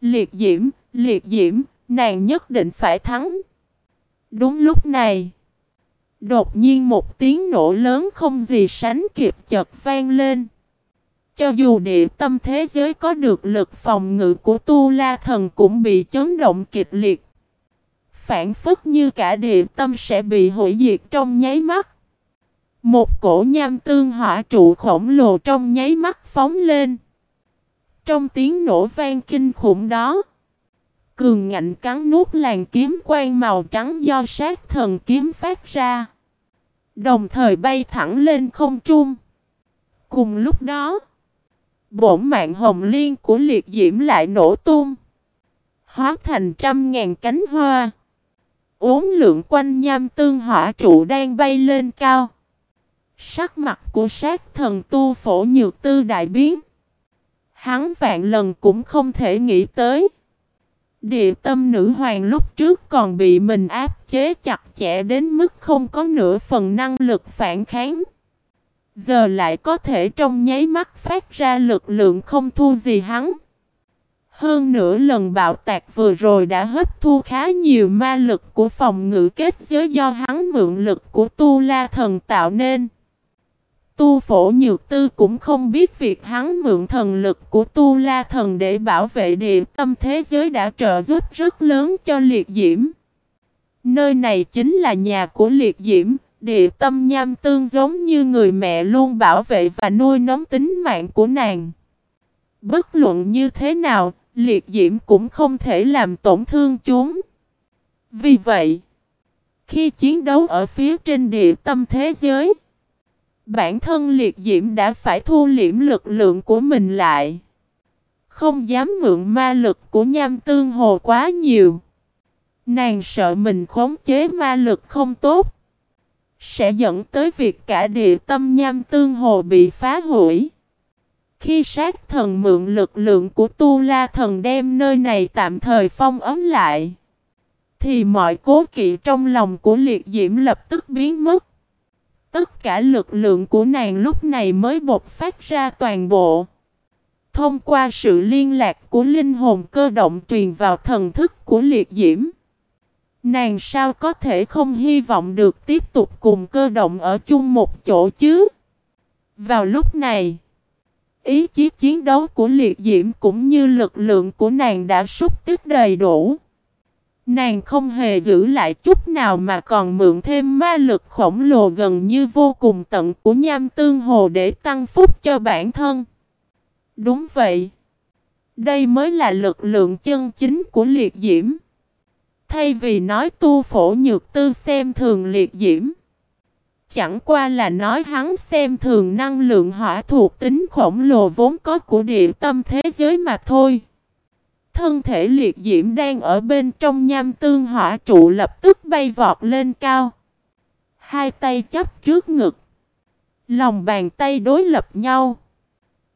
Liệt diễm, liệt diễm, nàng nhất định phải thắng. Đúng lúc này, đột nhiên một tiếng nổ lớn không gì sánh kịp chợt vang lên. Cho dù địa tâm thế giới có được lực phòng ngự của Tu La Thần cũng bị chấn động kịch liệt. Phản phất như cả địa tâm sẽ bị hủy diệt trong nháy mắt. Một cổ nham tương hỏa trụ khổng lồ trong nháy mắt phóng lên. Trong tiếng nổ vang kinh khủng đó, cường ngạnh cắn nuốt làn kiếm quang màu trắng do sát thần kiếm phát ra. Đồng thời bay thẳng lên không trung. Cùng lúc đó, bổn mạng hồng liên của liệt diễm lại nổ tung. Hóa thành trăm ngàn cánh hoa. Uốn lượng quanh nham tương hỏa trụ đang bay lên cao. Sắc mặt của sát thần tu phổ nhược tư đại biến. Hắn vạn lần cũng không thể nghĩ tới. Địa tâm nữ hoàng lúc trước còn bị mình áp chế chặt chẽ đến mức không có nửa phần năng lực phản kháng. Giờ lại có thể trong nháy mắt phát ra lực lượng không thu gì hắn. Hơn nửa lần bạo tạc vừa rồi đã hấp thu khá nhiều ma lực của phòng ngự kết giới do hắn mượn lực của Tu La Thần tạo nên. Tu phổ nhược tư cũng không biết việc hắn mượn thần lực của Tu La Thần để bảo vệ địa tâm thế giới đã trợ giúp rất lớn cho liệt diễm. Nơi này chính là nhà của liệt diễm, địa tâm nham tương giống như người mẹ luôn bảo vệ và nuôi nấng tính mạng của nàng. Bất luận như thế nào, liệt diễm cũng không thể làm tổn thương chúng. Vì vậy, khi chiến đấu ở phía trên địa tâm thế giới, bản thân liệt diễm đã phải thu liễm lực lượng của mình lại. Không dám mượn ma lực của nham tương hồ quá nhiều. Nàng sợ mình khống chế ma lực không tốt. Sẽ dẫn tới việc cả địa tâm nham tương hồ bị phá hủy. Khi sát thần mượn lực lượng của Tu La thần đem nơi này tạm thời phong ấm lại. Thì mọi cố kỵ trong lòng của liệt diễm lập tức biến mất. Tất cả lực lượng của nàng lúc này mới bộc phát ra toàn bộ. Thông qua sự liên lạc của linh hồn cơ động truyền vào thần thức của liệt diễm. Nàng sao có thể không hy vọng được tiếp tục cùng cơ động ở chung một chỗ chứ? Vào lúc này, ý chí chiến đấu của liệt diễm cũng như lực lượng của nàng đã xúc tích đầy đủ. Nàng không hề giữ lại chút nào mà còn mượn thêm ma lực khổng lồ gần như vô cùng tận của nham tương hồ để tăng phúc cho bản thân. Đúng vậy. Đây mới là lực lượng chân chính của liệt diễm. Thay vì nói tu phổ nhược tư xem thường liệt diễm. Chẳng qua là nói hắn xem thường năng lượng hỏa thuộc tính khổng lồ vốn có của địa tâm thế giới mà thôi. Thân thể liệt diễm đang ở bên trong nham tương hỏa trụ lập tức bay vọt lên cao. Hai tay chắp trước ngực. Lòng bàn tay đối lập nhau.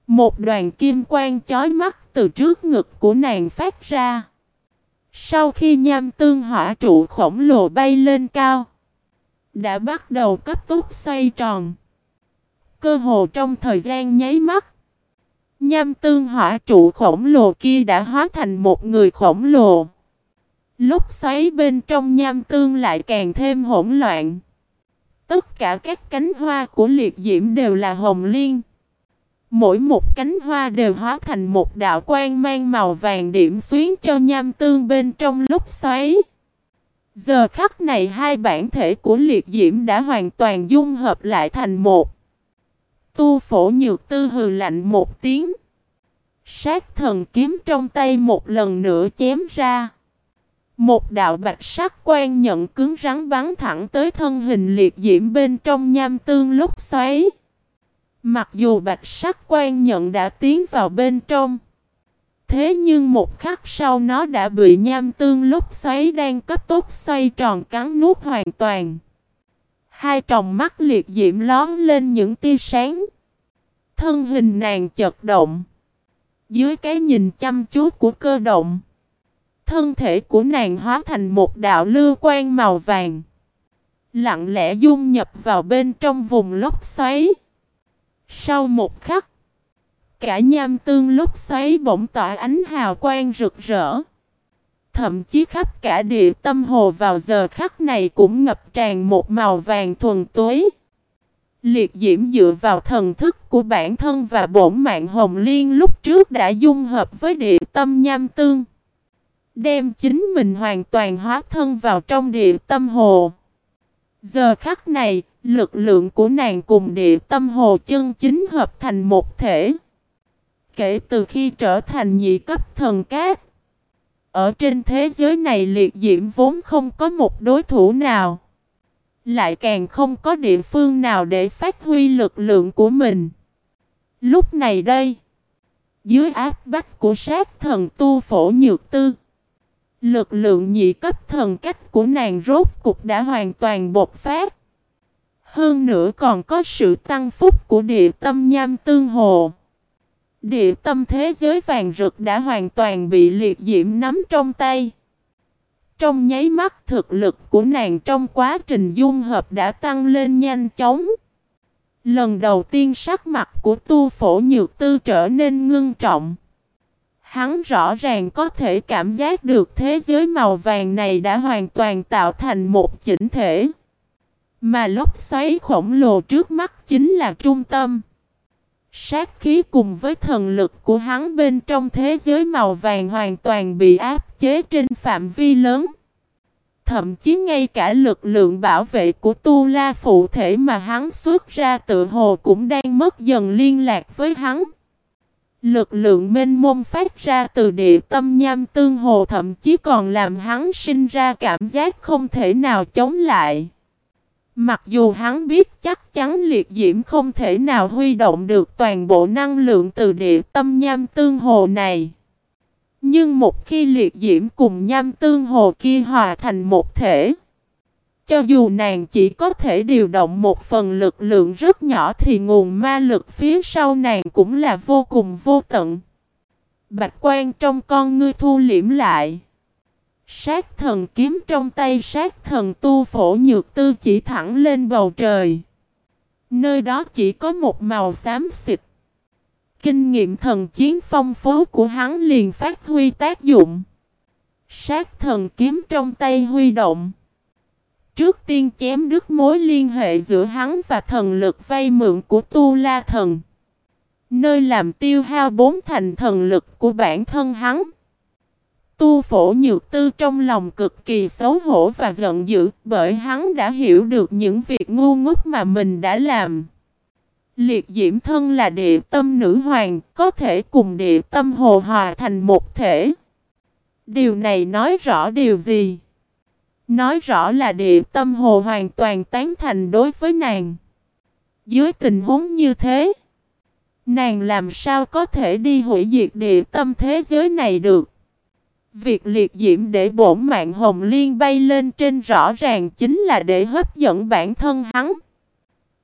Một đoàn kim quang chói mắt từ trước ngực của nàng phát ra. Sau khi nham tương hỏa trụ khổng lồ bay lên cao, đã bắt đầu cấp tốc xoay tròn. Cơ hồ trong thời gian nháy mắt, nham tương hỏa trụ khổng lồ kia đã hóa thành một người khổng lồ. Lúc xoáy bên trong nham tương lại càng thêm hỗn loạn. Tất cả các cánh hoa của liệt diễm đều là hồng liên. Mỗi một cánh hoa đều hóa thành một đạo quang mang màu vàng điểm xuyến cho nham tương bên trong lúc xoáy. Giờ khắc này hai bản thể của liệt diễm đã hoàn toàn dung hợp lại thành một. Tu phổ nhược tư hừ lạnh một tiếng. Sát thần kiếm trong tay một lần nữa chém ra. Một đạo bạch sắc quan nhận cứng rắn bắn thẳng tới thân hình liệt diễm bên trong nham tương lúc xoáy. Mặc dù bạch sắc quan nhận đã tiến vào bên trong. Thế nhưng một khắc sau nó đã bị nham tương lúc xoáy đang cấp tốc xoay tròn cắn nuốt hoàn toàn. Hai tròng mắt liệt diễm lón lên những tia sáng. Thân hình nàng chật động. Dưới cái nhìn chăm chú của cơ động. Thân thể của nàng hóa thành một đạo lưu quan màu vàng. Lặng lẽ dung nhập vào bên trong vùng lốc xoáy. Sau một khắc, cả nham tương lốc xoáy bỗng tỏa ánh hào quang rực rỡ. Thậm chí khắp cả địa tâm hồ vào giờ khắc này cũng ngập tràn một màu vàng thuần túy. Liệt diễm dựa vào thần thức của bản thân và bổn mạng hồng liên lúc trước đã dung hợp với địa tâm nham tương. Đem chính mình hoàn toàn hóa thân vào trong địa tâm hồ. Giờ khắc này, lực lượng của nàng cùng địa tâm hồ chân chính hợp thành một thể. Kể từ khi trở thành nhị cấp thần cát, ở trên thế giới này liệt diễm vốn không có một đối thủ nào. Lại càng không có địa phương nào để phát huy lực lượng của mình. Lúc này đây, dưới áp bách của sát thần tu phổ nhược tư, lực lượng nhị cấp thần cách của nàng rốt cục đã hoàn toàn bộc phát. Hơn nữa còn có sự tăng phúc của địa tâm nham tương hồ. Địa tâm thế giới vàng rực đã hoàn toàn bị liệt diễm nắm trong tay. Trong nháy mắt, thực lực của nàng trong quá trình dung hợp đã tăng lên nhanh chóng. Lần đầu tiên sắc mặt của tu phổ nhược tư trở nên ngưng trọng. Hắn rõ ràng có thể cảm giác được thế giới màu vàng này đã hoàn toàn tạo thành một chỉnh thể. Mà lốc xoáy khổng lồ trước mắt chính là trung tâm. Sát khí cùng với thần lực của hắn bên trong thế giới màu vàng hoàn toàn bị áp chế trên phạm vi lớn. Thậm chí ngay cả lực lượng bảo vệ của Tu La phụ thể mà hắn xuất ra tự hồ cũng đang mất dần liên lạc với hắn. Lực lượng mênh mông phát ra từ địa tâm nham tương hồ thậm chí còn làm hắn sinh ra cảm giác không thể nào chống lại. Mặc dù hắn biết chắc chắn liệt diễm không thể nào huy động được toàn bộ năng lượng từ địa tâm nham tương hồ này. Nhưng một khi liệt diễm cùng nham tương hồ kia hòa thành một thể, cho dù nàng chỉ có thể điều động một phần lực lượng rất nhỏ thì nguồn ma lực phía sau nàng cũng là vô cùng vô tận. Bạch quan trong con ngươi thu liễm lại. Sát thần kiếm trong tay sát thần tu phổ nhược tư chỉ thẳng lên bầu trời. Nơi đó chỉ có một màu xám xịt. Kinh nghiệm thần chiến phong phú của hắn liền phát huy tác dụng. Sát thần kiếm trong tay huy động. Trước tiên chém đứt mối liên hệ giữa hắn và thần lực vay mượn của Tu La Thần. Nơi làm tiêu hao bốn thành thần lực của bản thân hắn. Tu phổ nhược tư trong lòng cực kỳ xấu hổ và giận dữ bởi hắn đã hiểu được những việc ngu ngốc mà mình đã làm. Liệt diễm thân là địa tâm nữ hoàng, có thể cùng địa tâm hồ hòa thành một thể. Điều này nói rõ điều gì? Nói rõ là địa tâm hồ hoàn toàn tán thành đối với nàng. Dưới tình huống như thế, nàng làm sao có thể đi hủy diệt địa tâm thế giới này được? Việc liệt diễm để bổn mạng hồng liên bay lên trên rõ ràng chính là để hấp dẫn bản thân hắn.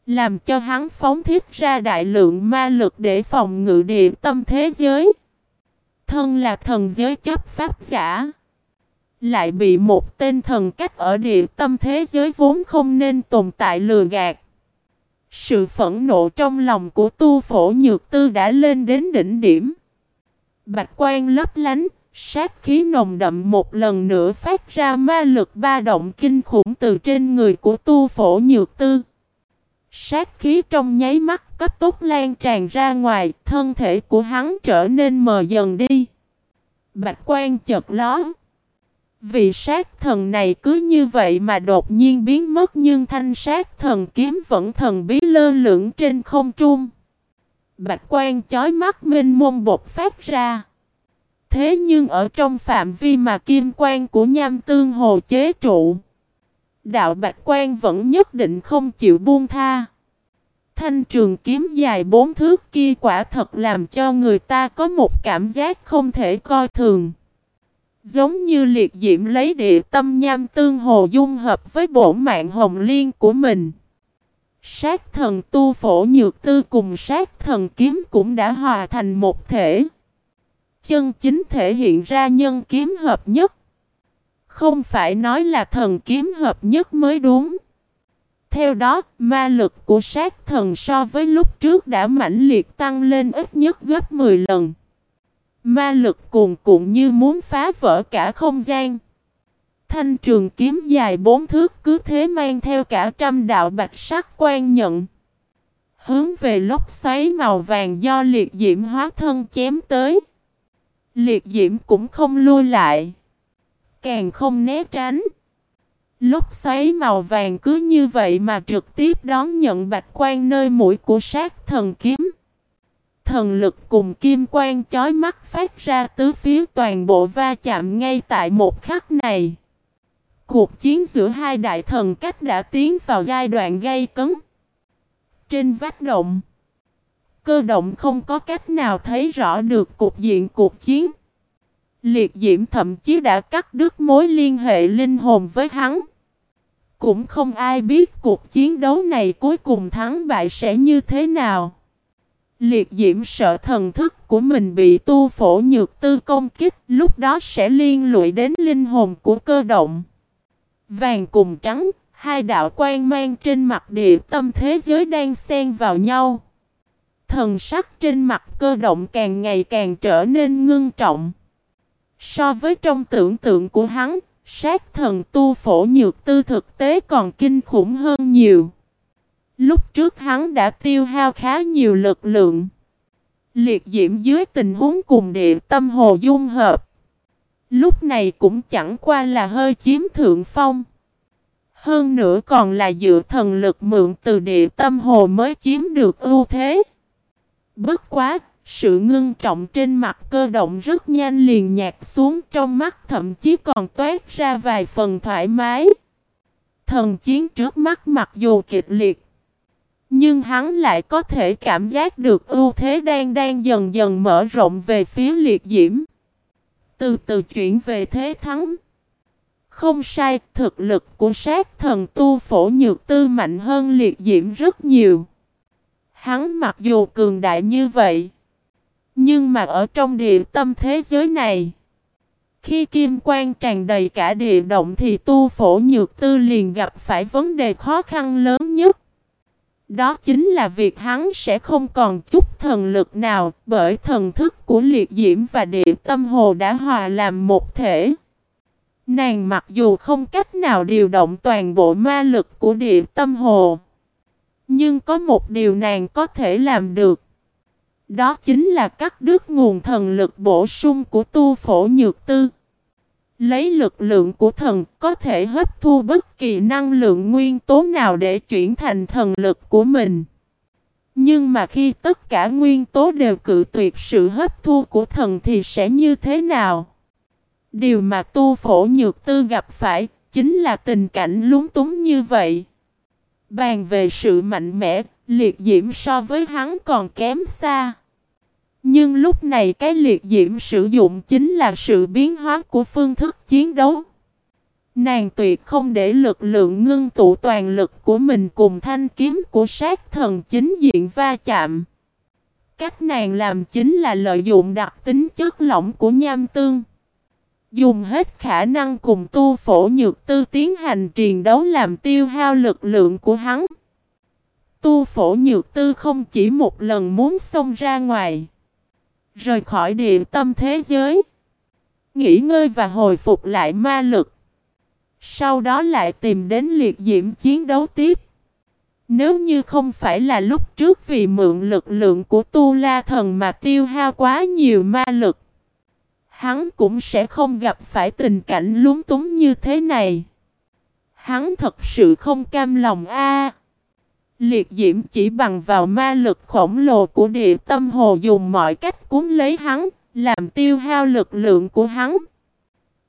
Làm cho hắn phóng thiết ra đại lượng ma lực để phòng ngự địa tâm thế giới. Thân là thần giới chấp pháp giả. Lại bị một tên thần cách ở địa tâm thế giới vốn không nên tồn tại lừa gạt. Sự phẫn nộ trong lòng của tu phổ nhược tư đã lên đến đỉnh điểm. Bạch quan lấp lánh, sát khí nồng đậm một lần nữa phát ra ma lực ba động kinh khủng từ trên người của tu phổ nhược tư. Sát khí trong nháy mắt cấp tốc lan tràn ra ngoài, thân thể của hắn trở nên mờ dần đi. Bạch quan chợt ló. Vị sát thần này cứ như vậy mà đột nhiên biến mất nhưng thanh sát thần kiếm vẫn thần bí lơ lửng trên không trung. Bạch quan chói mắt minh môn bột phát ra. Thế nhưng ở trong phạm vi mà kim quan của nham tương hồ chế trụ. Đạo bạch quan vẫn nhất định không chịu buông tha. Thanh trường kiếm dài bốn thước kia quả thật làm cho người ta có một cảm giác không thể coi thường. Giống như liệt diễm lấy địa tâm nham tương hồ dung hợp với bổ mạng hồng liên của mình. Sát thần tu phổ nhược tư cùng sát thần kiếm cũng đã hòa thành một thể. Chân chính thể hiện ra nhân kiếm hợp nhất. Không phải nói là thần kiếm hợp nhất mới đúng. Theo đó, ma lực của sát thần so với lúc trước đã mãnh liệt tăng lên ít nhất gấp 10 lần. Ma lực cuồn cuộn như muốn phá vỡ cả không gian. Thanh trường kiếm dài bốn thước cứ thế mang theo cả trăm đạo bạch sắc quan nhận. Hướng về lốc xoáy màu vàng do liệt diễm hóa thân chém tới. Liệt diễm cũng không lui lại. Càng không né tránh. lúc xoáy màu vàng cứ như vậy mà trực tiếp đón nhận bạch quan nơi mũi của sát thần kiếm. Thần lực cùng kim quang chói mắt phát ra tứ phía toàn bộ va chạm ngay tại một khắc này. Cuộc chiến giữa hai đại thần cách đã tiến vào giai đoạn gây cấn. Trên vách động, cơ động không có cách nào thấy rõ được cục diện cuộc chiến. Liệt diễm thậm chí đã cắt đứt mối liên hệ linh hồn với hắn. Cũng không ai biết cuộc chiến đấu này cuối cùng thắng bại sẽ như thế nào. Liệt diễm sợ thần thức của mình bị tu phổ nhược tư công kích, lúc đó sẽ liên lụy đến linh hồn của cơ động. Vàng cùng trắng, hai đạo quan mang trên mặt địa tâm thế giới đang xen vào nhau. Thần sắc trên mặt cơ động càng ngày càng trở nên ngưng trọng. So với trong tưởng tượng của hắn, sát thần tu phổ nhược tư thực tế còn kinh khủng hơn nhiều. Lúc trước hắn đã tiêu hao khá nhiều lực lượng. Liệt diễm dưới tình huống cùng địa tâm hồ dung hợp. Lúc này cũng chẳng qua là hơi chiếm thượng phong. Hơn nữa còn là dựa thần lực mượn từ địa tâm hồ mới chiếm được ưu thế. Bất quá, sự ngưng trọng trên mặt cơ động rất nhanh liền nhạt xuống trong mắt thậm chí còn toát ra vài phần thoải mái. Thần chiến trước mắt mặc dù kịch liệt, nhưng hắn lại có thể cảm giác được ưu thế đang đang dần dần mở rộng về phía liệt diễm. Từ từ chuyển về thế thắng. Không sai, thực lực của sát thần tu phổ nhược tư mạnh hơn liệt diễm rất nhiều. Hắn mặc dù cường đại như vậy, nhưng mà ở trong địa tâm thế giới này, khi kim quang tràn đầy cả địa động thì tu phổ nhược tư liền gặp phải vấn đề khó khăn lớn nhất. Đó chính là việc hắn sẽ không còn chút thần lực nào bởi thần thức của liệt diễm và địa tâm hồ đã hòa làm một thể. Nàng mặc dù không cách nào điều động toàn bộ ma lực của địa tâm hồ. Nhưng có một điều nàng có thể làm được. Đó chính là cắt đứt nguồn thần lực bổ sung của tu phổ nhược tư. Lấy lực lượng của thần có thể hấp thu bất kỳ năng lượng nguyên tố nào để chuyển thành thần lực của mình. Nhưng mà khi tất cả nguyên tố đều cự tuyệt sự hấp thu của thần thì sẽ như thế nào? Điều mà tu phổ nhược tư gặp phải chính là tình cảnh lúng túng như vậy. Bàn về sự mạnh mẽ, liệt diễm so với hắn còn kém xa. Nhưng lúc này cái liệt diễm sử dụng chính là sự biến hóa của phương thức chiến đấu. Nàng tuyệt không để lực lượng ngưng tụ toàn lực của mình cùng thanh kiếm của sát thần chính diện va chạm. Cách nàng làm chính là lợi dụng đặc tính chất lỏng của nham tương. Dùng hết khả năng cùng tu phổ nhược tư tiến hành triền đấu làm tiêu hao lực lượng của hắn. Tu phổ nhược tư không chỉ một lần muốn xông ra ngoài. Rời khỏi địa tâm thế giới. Nghỉ ngơi và hồi phục lại ma lực. Sau đó lại tìm đến liệt diễm chiến đấu tiếp. Nếu như không phải là lúc trước vì mượn lực lượng của tu la thần mà tiêu hao quá nhiều ma lực hắn cũng sẽ không gặp phải tình cảnh lúng túng như thế này. Hắn thật sự không cam lòng a. Liệt diễm chỉ bằng vào ma lực khổng lồ của địa tâm hồ dùng mọi cách cuốn lấy hắn, làm tiêu hao lực lượng của hắn.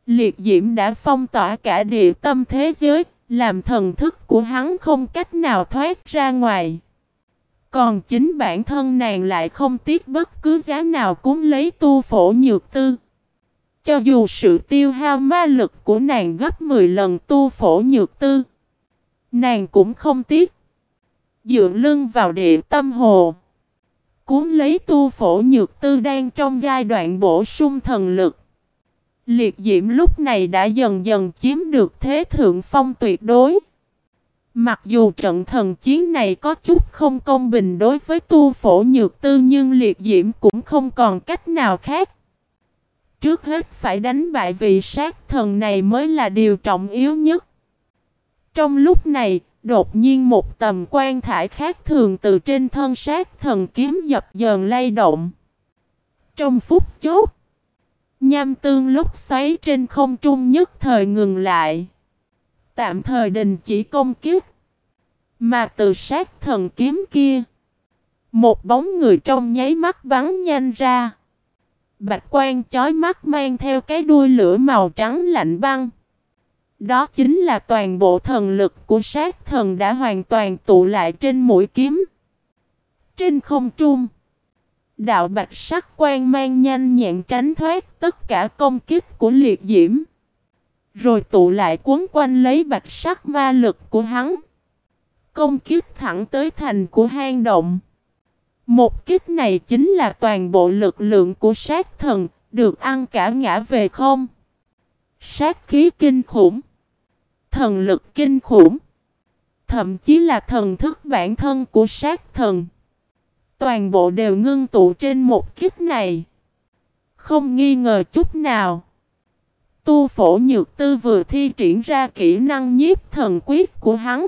Liệt diễm đã phong tỏa cả địa tâm thế giới, làm thần thức của hắn không cách nào thoát ra ngoài. Còn chính bản thân nàng lại không tiếc bất cứ giá nào cúng lấy tu phổ nhược tư. Cho dù sự tiêu hao ma lực của nàng gấp 10 lần tu phổ nhược tư, nàng cũng không tiếc. Dựa lưng vào địa tâm hồ, cuốn lấy tu phổ nhược tư đang trong giai đoạn bổ sung thần lực. Liệt diễm lúc này đã dần dần chiếm được thế thượng phong tuyệt đối. Mặc dù trận thần chiến này có chút không công bình đối với tu phổ nhược tư nhưng liệt diễm cũng không còn cách nào khác. Trước hết phải đánh bại vị sát thần này mới là điều trọng yếu nhất. Trong lúc này, đột nhiên một tầm quan thải khác thường từ trên thân sát thần kiếm dập dờn lay động. Trong phút chốt, nham tương lúc xoáy trên không trung nhất thời ngừng lại. Tạm thời đình chỉ công kiếp. Mà từ sát thần kiếm kia, một bóng người trong nháy mắt bắn nhanh ra. Bạch quan chói mắt mang theo cái đuôi lửa màu trắng lạnh băng. Đó chính là toàn bộ thần lực của sát thần đã hoàn toàn tụ lại trên mũi kiếm. Trên không trung, đạo bạch sắc quan mang nhanh nhẹn tránh thoát tất cả công kích của liệt diễm. Rồi tụ lại cuốn quanh lấy bạch sắc ma lực của hắn. Công kích thẳng tới thành của hang động. Một kích này chính là toàn bộ lực lượng của sát thần, được ăn cả ngã về không. Sát khí kinh khủng. Thần lực kinh khủng. Thậm chí là thần thức bản thân của sát thần. Toàn bộ đều ngưng tụ trên một kích này. Không nghi ngờ chút nào. Tu phổ nhược tư vừa thi triển ra kỹ năng nhiếp thần quyết của hắn.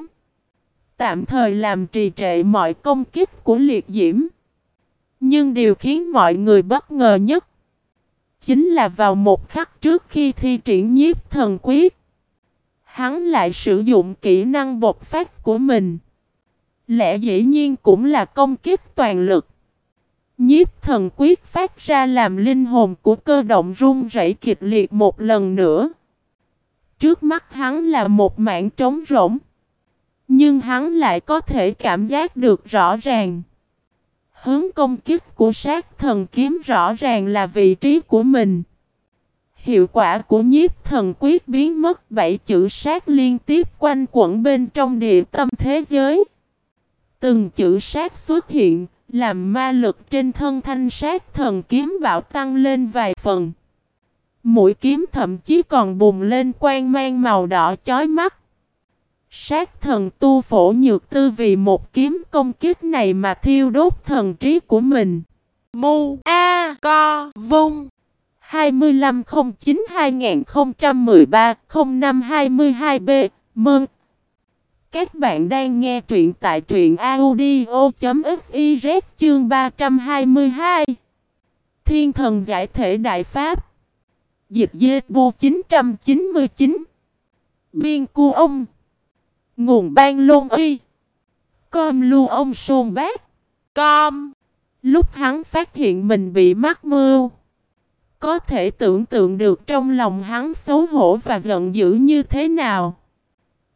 Tạm thời làm trì trệ mọi công kích của liệt diễm. Nhưng điều khiến mọi người bất ngờ nhất chính là vào một khắc trước khi thi triển nhiếp thần quyết. Hắn lại sử dụng kỹ năng bộc phát của mình. Lẽ dĩ nhiên cũng là công kích toàn lực. Nhiếp thần quyết phát ra làm linh hồn của cơ động run rẩy kịch liệt một lần nữa. Trước mắt hắn là một mảng trống rỗng. Nhưng hắn lại có thể cảm giác được rõ ràng. Hướng công kích của sát thần kiếm rõ ràng là vị trí của mình. Hiệu quả của nhiếp thần quyết biến mất bảy chữ sát liên tiếp quanh quẩn bên trong địa tâm thế giới. Từng chữ sát xuất hiện, làm ma lực trên thân thanh sát thần kiếm bạo tăng lên vài phần. Mũi kiếm thậm chí còn bùng lên quang mang màu đỏ chói mắt. Sát thần tu phổ nhược tư vì một kiếm công kích này mà thiêu đốt thần trí của mình. Mu A Co Vung. 2509-2013-0522B Mừng! Các bạn đang nghe truyện tại truyện audio.fiz chương 322 Thiên thần giải thể đại pháp. Dịch dê bu 999 Biên cu ông. Nguồn ban lôn uy Com lu ông sôn bát Com Lúc hắn phát hiện mình bị mắc mưu có thể tưởng tượng được trong lòng hắn xấu hổ và giận dữ như thế nào.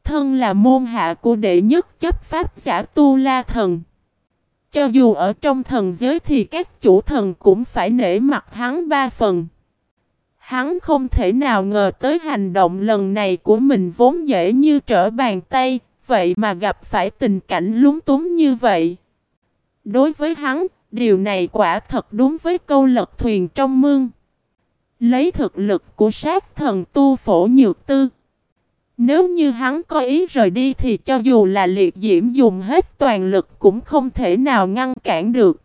Thân là môn hạ của đệ nhất chấp pháp giả Tu La Thần. Cho dù ở trong thần giới thì các chủ thần cũng phải nể mặt hắn ba phần. Hắn không thể nào ngờ tới hành động lần này của mình vốn dễ như trở bàn tay, vậy mà gặp phải tình cảnh lúng túng như vậy. Đối với hắn, điều này quả thật đúng với câu lật thuyền trong mương. Lấy thực lực của sát thần tu phổ nhược tư. Nếu như hắn có ý rời đi thì cho dù là liệt diễm dùng hết toàn lực cũng không thể nào ngăn cản được.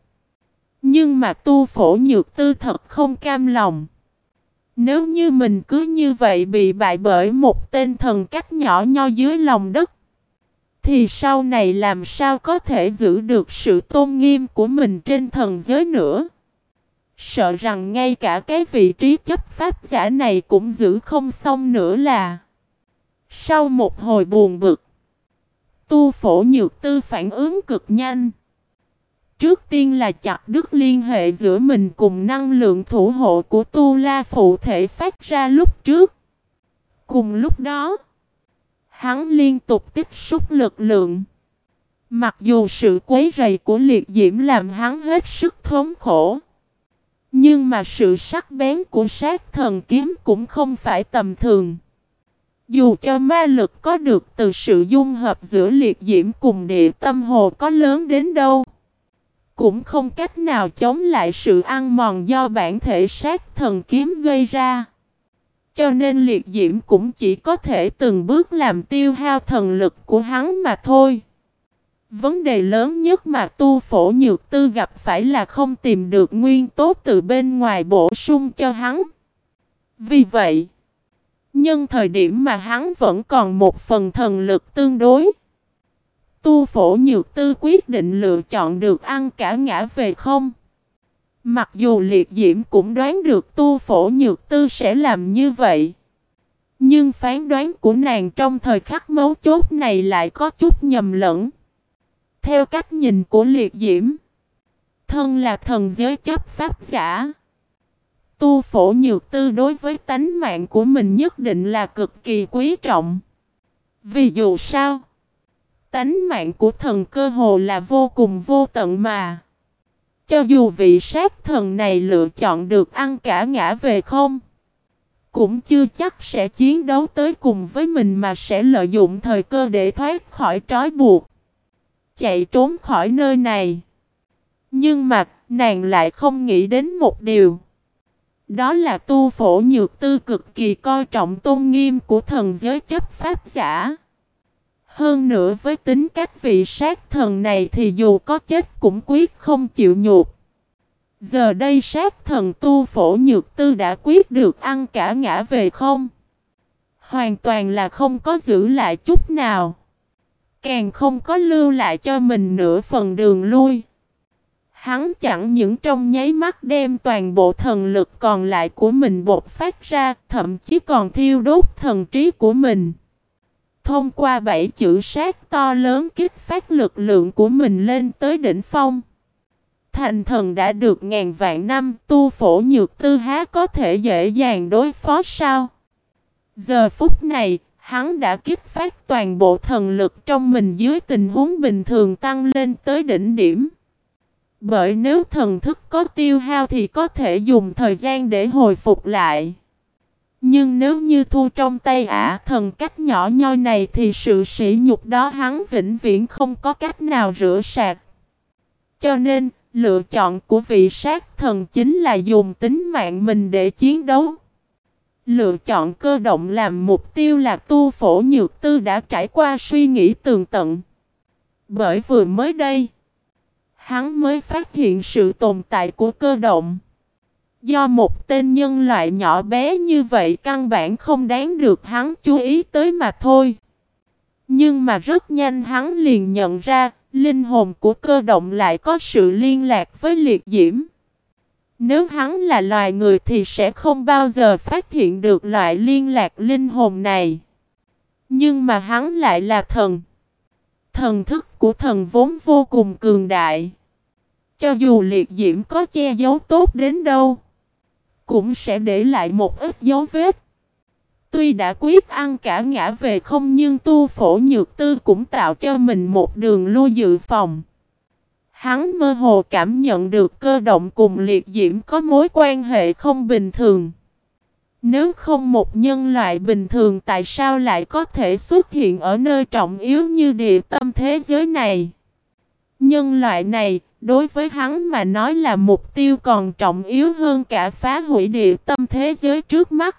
Nhưng mà tu phổ nhược tư thật không cam lòng. Nếu như mình cứ như vậy bị bại bởi một tên thần cách nhỏ nho dưới lòng đất. Thì sau này làm sao có thể giữ được sự tôn nghiêm của mình trên thần giới nữa. Sợ rằng ngay cả cái vị trí chấp pháp giả này cũng giữ không xong nữa là, Sau một hồi buồn bực, Tu phổ nhược tư phản ứng cực nhanh Trước tiên là chặt đứt liên hệ giữa mình cùng năng lượng thủ hộ của tu la phụ thể phát ra lúc trước Cùng lúc đó Hắn liên tục tích xúc lực lượng Mặc dù sự quấy rầy của liệt diễm làm hắn hết sức thống khổ nhưng mà sự sắc bén của sát thần kiếm cũng không phải tầm thường. Dù cho ma lực có được từ sự dung hợp giữa liệt diễm cùng địa tâm hồ có lớn đến đâu, cũng không cách nào chống lại sự ăn mòn do bản thể sát thần kiếm gây ra. Cho nên liệt diễm cũng chỉ có thể từng bước làm tiêu hao thần lực của hắn mà thôi. Vấn đề lớn nhất mà tu phổ nhược tư gặp phải là không tìm được nguyên tố từ bên ngoài bổ sung cho hắn. Vì vậy, nhân thời điểm mà hắn vẫn còn một phần thần lực tương đối, tu phổ nhược tư quyết định lựa chọn được ăn cả ngã về không. Mặc dù liệt diễm cũng đoán được tu phổ nhược tư sẽ làm như vậy. Nhưng phán đoán của nàng trong thời khắc mấu chốt này lại có chút nhầm lẫn. Theo cách nhìn của liệt diễm, thân là thần giới chấp pháp giả. Tu phổ nhược tư đối với tánh mạng của mình nhất định là cực kỳ quý trọng. Vì dù sao, tánh mạng của thần cơ hồ là vô cùng vô tận mà. Cho dù vị sát thần này lựa chọn được ăn cả ngã về không, cũng chưa chắc sẽ chiến đấu tới cùng với mình mà sẽ lợi dụng thời cơ để thoát khỏi trói buộc. Chạy trốn khỏi nơi này. Nhưng mà, nàng lại không nghĩ đến một điều. Đó là tu phổ nhược tư cực kỳ coi trọng tôn nghiêm của thần giới chấp pháp giả. Hơn nữa với tính cách vị sát thần này thì dù có chết cũng quyết không chịu nhục. Giờ đây sát thần tu phổ nhược tư đã quyết được ăn cả ngã về không? Hoàn toàn là không có giữ lại chút nào. Càng không có lưu lại cho mình nửa phần đường lui. Hắn chẳng những trong nháy mắt đem toàn bộ thần lực còn lại của mình bột phát ra, thậm chí còn thiêu đốt thần trí của mình. Thông qua bảy chữ sát to lớn kích phát lực lượng của mình lên tới đỉnh phong. Thành thần đã được ngàn vạn năm tu phổ nhược tư há có thể dễ dàng đối phó sao? Giờ phút này, hắn đã kích phát toàn bộ thần lực trong mình dưới tình huống bình thường tăng lên tới đỉnh điểm. Bởi nếu thần thức có tiêu hao thì có thể dùng thời gian để hồi phục lại. Nhưng nếu như thu trong tay ả thần cách nhỏ nhoi này thì sự sỉ nhục đó hắn vĩnh viễn không có cách nào rửa sạch. Cho nên, lựa chọn của vị sát thần chính là dùng tính mạng mình để chiến đấu. Lựa chọn cơ động làm mục tiêu là tu phổ nhược tư đã trải qua suy nghĩ tường tận. Bởi vừa mới đây, hắn mới phát hiện sự tồn tại của cơ động. Do một tên nhân loại nhỏ bé như vậy căn bản không đáng được hắn chú ý tới mà thôi. Nhưng mà rất nhanh hắn liền nhận ra, linh hồn của cơ động lại có sự liên lạc với liệt diễm. Nếu hắn là loài người thì sẽ không bao giờ phát hiện được loại liên lạc linh hồn này. Nhưng mà hắn lại là thần. Thần thức của thần vốn vô cùng cường đại. Cho dù liệt diễm có che giấu tốt đến đâu, cũng sẽ để lại một ít dấu vết. Tuy đã quyết ăn cả ngã về không nhưng tu phổ nhược tư cũng tạo cho mình một đường lui dự phòng. Hắn mơ hồ cảm nhận được cơ động cùng liệt diễm có mối quan hệ không bình thường. Nếu không một nhân loại bình thường tại sao lại có thể xuất hiện ở nơi trọng yếu như địa tâm thế giới này? Nhân loại này, đối với hắn mà nói là mục tiêu còn trọng yếu hơn cả phá hủy địa tâm thế giới trước mắt.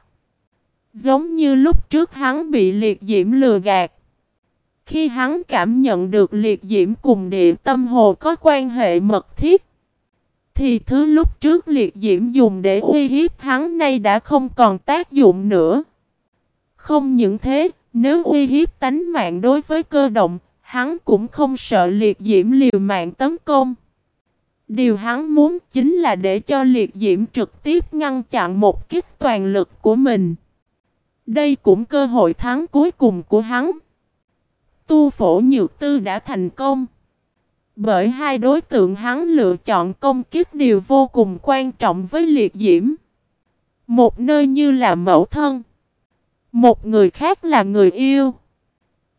Giống như lúc trước hắn bị liệt diễm lừa gạt. Khi hắn cảm nhận được liệt diễm cùng địa tâm hồ có quan hệ mật thiết, thì thứ lúc trước liệt diễm dùng để uy hiếp hắn nay đã không còn tác dụng nữa. Không những thế, nếu uy hiếp tánh mạng đối với cơ động, hắn cũng không sợ liệt diễm liều mạng tấn công. Điều hắn muốn chính là để cho liệt diễm trực tiếp ngăn chặn một kích toàn lực của mình. Đây cũng cơ hội thắng cuối cùng của hắn. Tu phổ nhược tư đã thành công. Bởi hai đối tượng hắn lựa chọn công kích đều vô cùng quan trọng với liệt diễm. Một nơi như là mẫu thân. Một người khác là người yêu.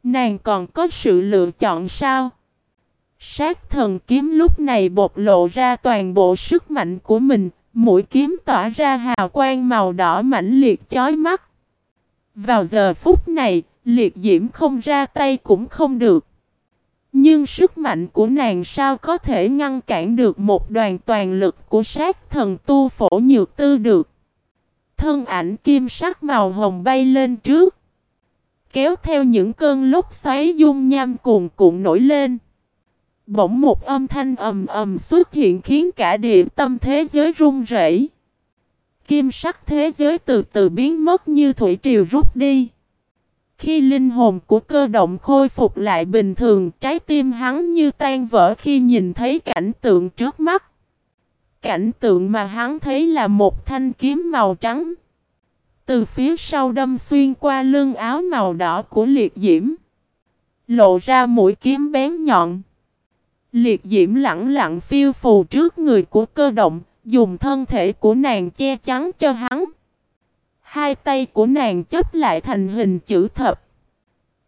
Nàng còn có sự lựa chọn sao? Sát thần kiếm lúc này bộc lộ ra toàn bộ sức mạnh của mình, mũi kiếm tỏa ra hào quang màu đỏ mãnh liệt chói mắt. Vào giờ phút này, liệt diễm không ra tay cũng không được. Nhưng sức mạnh của nàng sao có thể ngăn cản được một đoàn toàn lực của sát thần tu phổ nhược tư được. thân ảnh kim sắc màu hồng bay lên trước. Kéo theo những cơn lốc xoáy dung nham cuồn cuộn nổi lên. Bỗng một âm thanh ầm ầm xuất hiện khiến cả địa tâm thế giới rung rẩy. Kim sắc thế giới từ từ biến mất như thủy triều rút đi. Khi linh hồn của cơ động khôi phục lại bình thường, trái tim hắn như tan vỡ khi nhìn thấy cảnh tượng trước mắt. Cảnh tượng mà hắn thấy là một thanh kiếm màu trắng. Từ phía sau đâm xuyên qua lưng áo màu đỏ của liệt diễm. Lộ ra mũi kiếm bén nhọn. Liệt diễm lặng lặng phiêu phù trước người của cơ động, dùng thân thể của nàng che chắn cho hắn. Hai tay của nàng chấp lại thành hình chữ thập.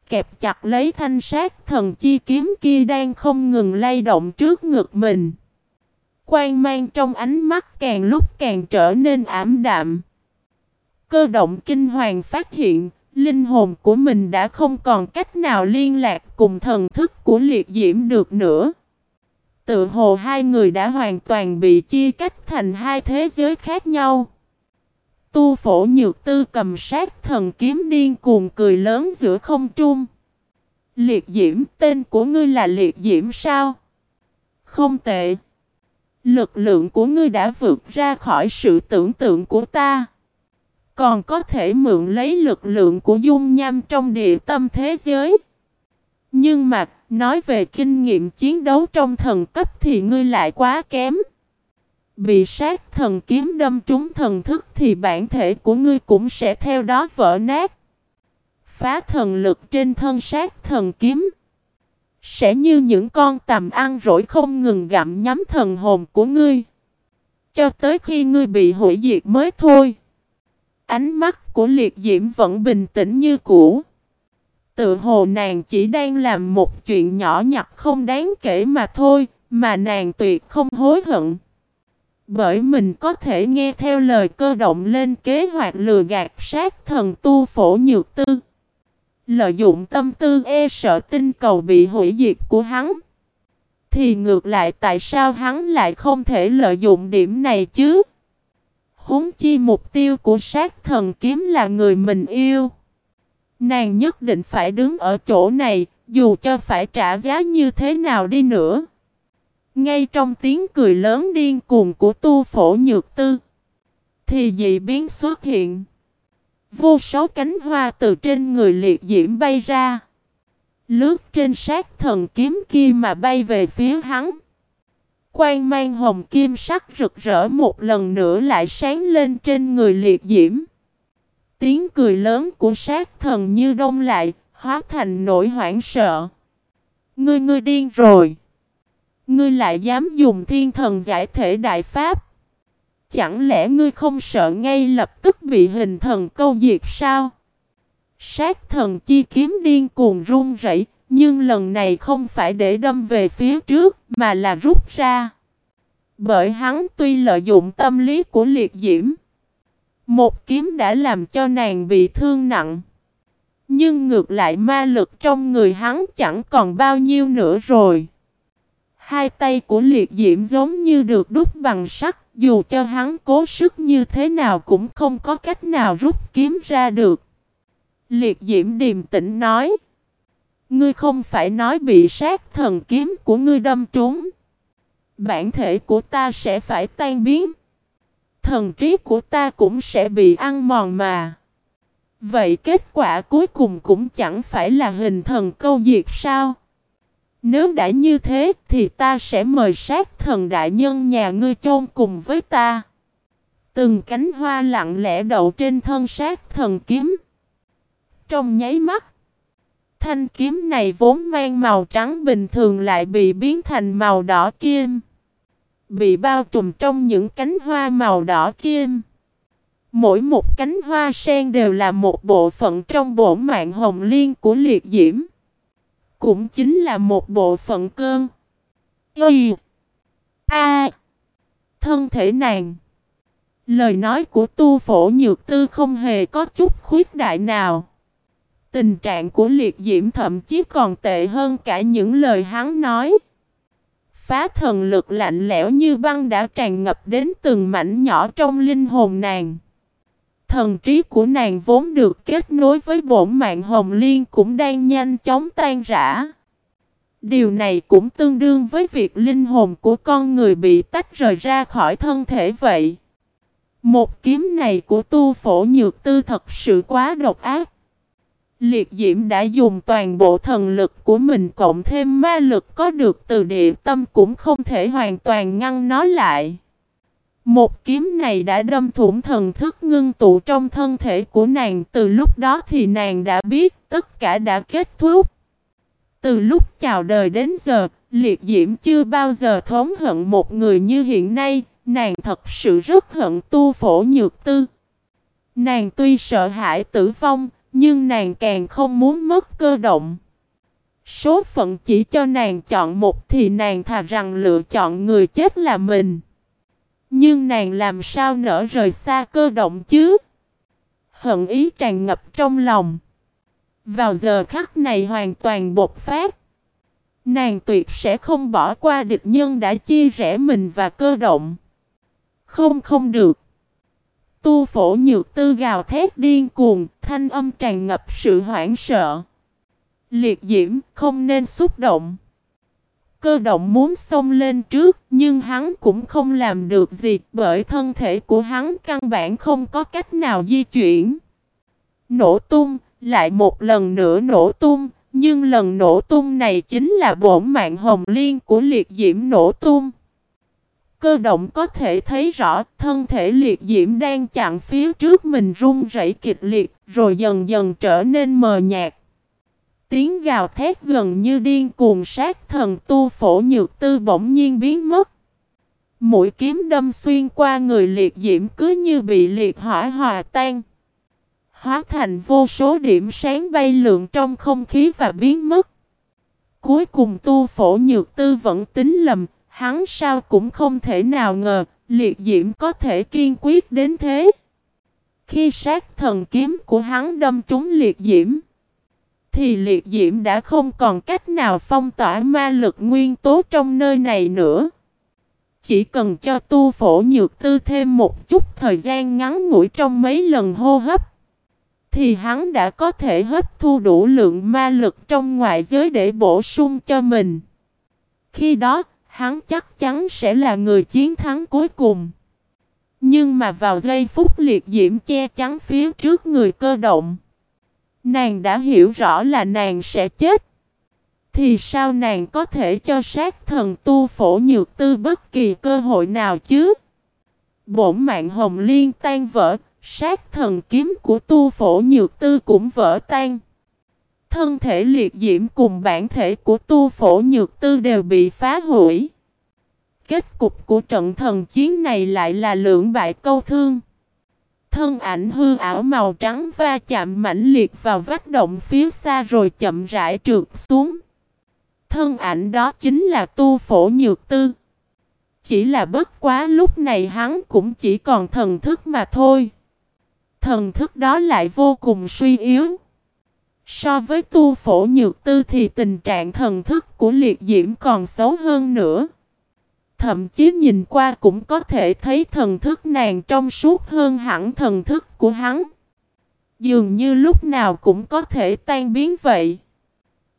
Kẹp chặt lấy thanh sát thần chi kiếm kia đang không ngừng lay động trước ngực mình. Quang mang trong ánh mắt càng lúc càng trở nên ảm đạm. Cơ động kinh hoàng phát hiện, linh hồn của mình đã không còn cách nào liên lạc cùng thần thức của liệt diễm được nữa. Tự hồ hai người đã hoàn toàn bị chia cách thành hai thế giới khác nhau. Tu phổ nhược tư cầm sát thần kiếm điên cuồng cười lớn giữa không trung. Liệt diễm tên của ngươi là liệt diễm sao? Không tệ. Lực lượng của ngươi đã vượt ra khỏi sự tưởng tượng của ta. Còn có thể mượn lấy lực lượng của dung nham trong địa tâm thế giới. Nhưng mà, nói về kinh nghiệm chiến đấu trong thần cấp thì ngươi lại quá kém. Bị sát thần kiếm đâm trúng thần thức thì bản thể của ngươi cũng sẽ theo đó vỡ nát. Phá thần lực trên thân sát thần kiếm. Sẽ như những con tầm ăn rỗi không ngừng gặm nhắm thần hồn của ngươi. Cho tới khi ngươi bị hủy diệt mới thôi. Ánh mắt của liệt diễm vẫn bình tĩnh như cũ. Tự hồ nàng chỉ đang làm một chuyện nhỏ nhặt không đáng kể mà thôi, mà nàng tuyệt không hối hận. Bởi mình có thể nghe theo lời cơ động lên kế hoạch lừa gạt sát thần tu phổ nhược tư. Lợi dụng tâm tư e sợ tinh cầu bị hủy diệt của hắn. Thì ngược lại tại sao hắn lại không thể lợi dụng điểm này chứ? Húng chi mục tiêu của sát thần kiếm là người mình yêu. Nàng nhất định phải đứng ở chỗ này, dù cho phải trả giá như thế nào đi nữa. Ngay trong tiếng cười lớn điên cuồng của tu phổ nhược tư, thì dị biến xuất hiện. Vô số cánh hoa từ trên người liệt diễm bay ra. Lướt trên sát thần kiếm kia mà bay về phía hắn. Quang mang hồng kim sắc rực rỡ một lần nữa lại sáng lên trên người liệt diễm. Tiếng cười lớn của sát thần như đông lại, hóa thành nỗi hoảng sợ. Ngươi ngươi điên rồi. Ngươi lại dám dùng thiên thần giải thể đại pháp. Chẳng lẽ ngươi không sợ ngay lập tức bị hình thần câu diệt sao? Sát thần chi kiếm điên cuồng run rẩy, nhưng lần này không phải để đâm về phía trước, mà là rút ra. Bởi hắn tuy lợi dụng tâm lý của liệt diễm, một kiếm đã làm cho nàng bị thương nặng. Nhưng ngược lại ma lực trong người hắn chẳng còn bao nhiêu nữa rồi. Hai tay của liệt diễm giống như được đúc bằng sắt, dù cho hắn cố sức như thế nào cũng không có cách nào rút kiếm ra được. Liệt diễm điềm tĩnh nói. Ngươi không phải nói bị sát thần kiếm của ngươi đâm trúng. Bản thể của ta sẽ phải tan biến. Thần trí của ta cũng sẽ bị ăn mòn mà. Vậy kết quả cuối cùng cũng chẳng phải là hình thần câu diệt sao? Nếu đã như thế thì ta sẽ mời sát thần đại nhân nhà ngươi chôn cùng với ta. Từng cánh hoa lặng lẽ đậu trên thân sát thần kiếm. Trong nháy mắt, thanh kiếm này vốn mang màu trắng bình thường lại bị biến thành màu đỏ kim. Bị bao trùm trong những cánh hoa màu đỏ kim. Mỗi một cánh hoa sen đều là một bộ phận trong bộ mạng hồng liên của liệt diễm cũng chính là một bộ phận cơn. Y. A. Thân thể nàng. Lời nói của tu phổ nhược tư không hề có chút khuyết đại nào. Tình trạng của liệt diễm thậm chí còn tệ hơn cả những lời hắn nói. Phá thần lực lạnh lẽo như băng đã tràn ngập đến từng mảnh nhỏ trong linh hồn nàng. thần trí của nàng vốn được kết nối với bổn mạng hồng liên cũng đang nhanh chóng tan rã. Điều này cũng tương đương với việc linh hồn của con người bị tách rời ra khỏi thân thể vậy. Một kiếm này của tu phổ nhược tư thật sự quá độc ác. Liệt diễm đã dùng toàn bộ thần lực của mình cộng thêm ma lực có được từ địa tâm cũng không thể hoàn toàn ngăn nó lại. Một kiếm này đã đâm thủng thần thức ngưng tụ trong thân thể của nàng từ lúc đó thì nàng đã biết tất cả đã kết thúc. Từ lúc chào đời đến giờ, liệt diễm chưa bao giờ thống hận một người như hiện nay, nàng thật sự rất hận tu phổ nhược tư. Nàng tuy sợ hãi tử vong, nhưng nàng càng không muốn mất cơ động. Số phận chỉ cho nàng chọn một thì nàng thà rằng lựa chọn người chết là mình. Nhưng nàng làm sao nỡ rời xa cơ động chứ? Hận ý tràn ngập trong lòng. Vào giờ khắc này hoàn toàn bột phát. Nàng tuyệt sẽ không bỏ qua địch nhân đã chia rẽ mình và cơ động. Không không được. Tu phổ nhược tư gào thét điên cuồng, thanh âm tràn ngập sự hoảng sợ. Liệt diễm không nên xúc động. Cơ động muốn xông lên trước, nhưng hắn cũng không làm được gì bởi thân thể của hắn căn bản không có cách nào di chuyển. Nổ tung, lại một lần nữa nổ tung, nhưng lần nổ tung này chính là bổn mạng hồng liên của liệt diễm nổ tung. Cơ động có thể thấy rõ thân thể liệt diễm đang chặn phía trước mình run rẩy kịch liệt rồi dần dần trở nên mờ nhạt. Tiếng gào thét gần như điên cuồng sát thần tu phổ nhược tư bỗng nhiên biến mất. Mũi kiếm đâm xuyên qua người liệt diễm cứ như bị liệt hỏa hòa tan. Hóa thành vô số điểm sáng bay lượn trong không khí và biến mất. Cuối cùng tu phổ nhược tư vẫn tính lầm, hắn sao cũng không thể nào ngờ, liệt diễm có thể kiên quyết đến thế. Khi sát thần kiếm của hắn đâm trúng liệt diễm, thì liệt diễm đã không còn cách nào phong tỏa ma lực nguyên tố trong nơi này nữa. Chỉ cần cho tu phổ nhược tư thêm một chút thời gian ngắn ngủi trong mấy lần hô hấp, thì hắn đã có thể hấp thu đủ lượng ma lực trong ngoại giới để bổ sung cho mình. Khi đó, hắn chắc chắn sẽ là người chiến thắng cuối cùng. Nhưng mà vào giây phút liệt diễm che chắn phía trước người cơ động, nàng đã hiểu rõ là nàng sẽ chết. Thì sao nàng có thể cho sát thần tu phổ nhược tư bất kỳ cơ hội nào chứ? Bổn mạng hồng liên tan vỡ, Sát thần kiếm của tu phổ nhược tư cũng vỡ tan. Thân thể liệt diễm cùng bản thể của tu phổ nhược tư đều bị phá hủy. Kết cục của trận thần chiến này lại là lưỡng bại câu thương. Thân ảnh hư ảo màu trắng va chạm mãnh liệt vào vách động phía xa rồi chậm rãi trượt xuống. Thân ảnh đó chính là tu phổ nhược tư. Chỉ là bất quá lúc này hắn cũng chỉ còn thần thức mà thôi thần thức đó lại vô cùng suy yếu. So với tu phổ nhược tư thì tình trạng thần thức của liệt diễm còn xấu hơn nữa. Thậm chí nhìn qua cũng có thể thấy thần thức nàng trong suốt hơn hẳn thần thức của hắn. Dường như lúc nào cũng có thể tan biến vậy.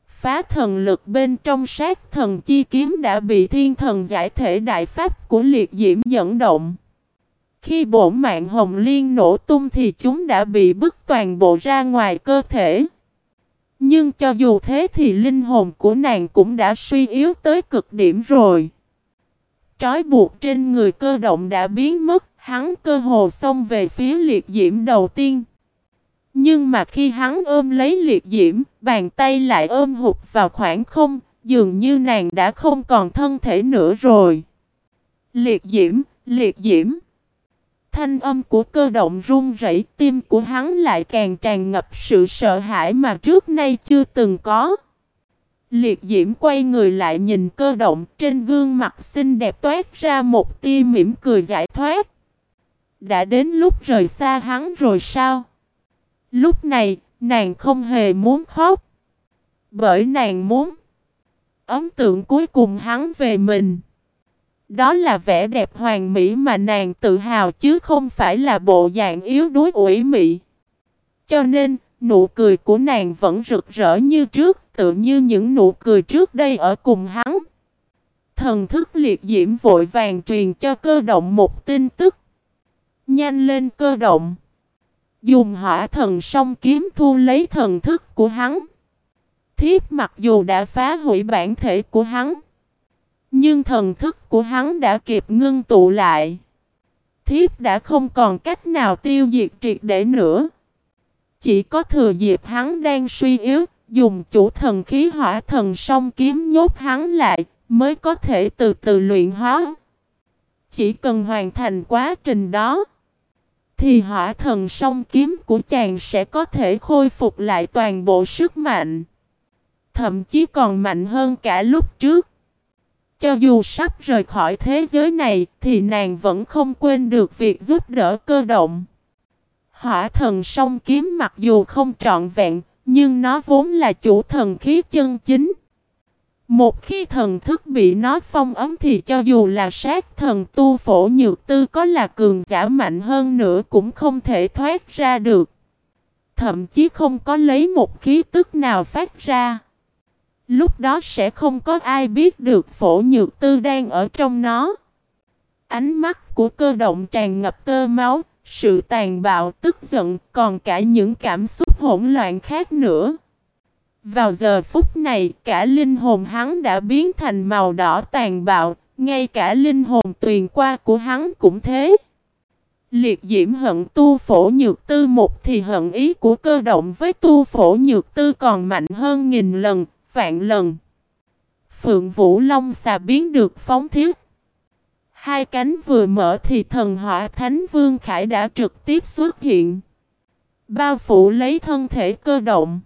Phá thần lực bên trong sát thần chi kiếm đã bị thiên thần giải thể đại pháp của liệt diễm dẫn động. Khi bổn mạng hồng liên nổ tung thì chúng đã bị bức toàn bộ ra ngoài cơ thể. Nhưng cho dù thế thì linh hồn của nàng cũng đã suy yếu tới cực điểm rồi. Trói buộc trên người cơ động đã biến mất, hắn cơ hồ xông về phía liệt diễm đầu tiên. Nhưng mà khi hắn ôm lấy liệt diễm, bàn tay lại ôm hụt vào khoảng không, dường như nàng đã không còn thân thể nữa rồi. Liệt diễm, liệt diễm. Thanh âm của cơ động run rẩy, tim của hắn lại càng tràn ngập sự sợ hãi mà trước nay chưa từng có. Liệt diễm quay người lại nhìn cơ động trên gương mặt xinh đẹp toát ra một tia mỉm cười giải thoát. Đã đến lúc rời xa hắn rồi sao? Lúc này, nàng không hề muốn khóc. Bởi nàng muốn ấn tượng cuối cùng hắn về mình. Đó là vẻ đẹp hoàn mỹ mà nàng tự hào chứ không phải là bộ dạng yếu đuối ủy mị. Cho nên, nụ cười của nàng vẫn rực rỡ như trước, tự như những nụ cười trước đây ở cùng hắn. Thần thức liệt diễm vội vàng truyền cho cơ động một tin tức. Nhanh lên cơ động. Dùng hỏa thần song kiếm thu lấy thần thức của hắn. Thiếp mặc dù đã phá hủy bản thể của hắn. Nhưng thần thức của hắn đã kịp ngưng tụ lại. Thiếp đã không còn cách nào tiêu diệt triệt để nữa. Chỉ có thừa dịp hắn đang suy yếu, dùng chủ thần khí hỏa thần song kiếm nhốt hắn lại, mới có thể từ từ luyện hóa. Chỉ cần hoàn thành quá trình đó, thì hỏa thần song kiếm của chàng sẽ có thể khôi phục lại toàn bộ sức mạnh. Thậm chí còn mạnh hơn cả lúc trước. Cho dù sắp rời khỏi thế giới này thì nàng vẫn không quên được việc giúp đỡ cơ động. Hỏa thần song kiếm mặc dù không trọn vẹn, nhưng nó vốn là chủ thần khí chân chính. Một khi thần thức bị nó phong ấm thì cho dù là sát thần tu phổ nhược tư có là cường giả mạnh hơn nữa cũng không thể thoát ra được. Thậm chí không có lấy một khí tức nào phát ra. Lúc đó sẽ không có ai biết được phổ nhược tư đang ở trong nó. Ánh mắt của cơ động tràn ngập tơ máu, sự tàn bạo, tức giận, còn cả những cảm xúc hỗn loạn khác nữa. Vào giờ phút này, cả linh hồn hắn đã biến thành màu đỏ tàn bạo, ngay cả linh hồn tuyền qua của hắn cũng thế. Liệt diễm hận tu phổ nhược tư một thì hận ý của cơ động với tu phổ nhược tư còn mạnh hơn nghìn lần, vạn lần. Phượng Vũ Long xà biến được phóng thiết. Hai cánh vừa mở thì thần hỏa Thánh Vương Khải đã trực tiếp xuất hiện. Bao phủ lấy thân thể cơ động.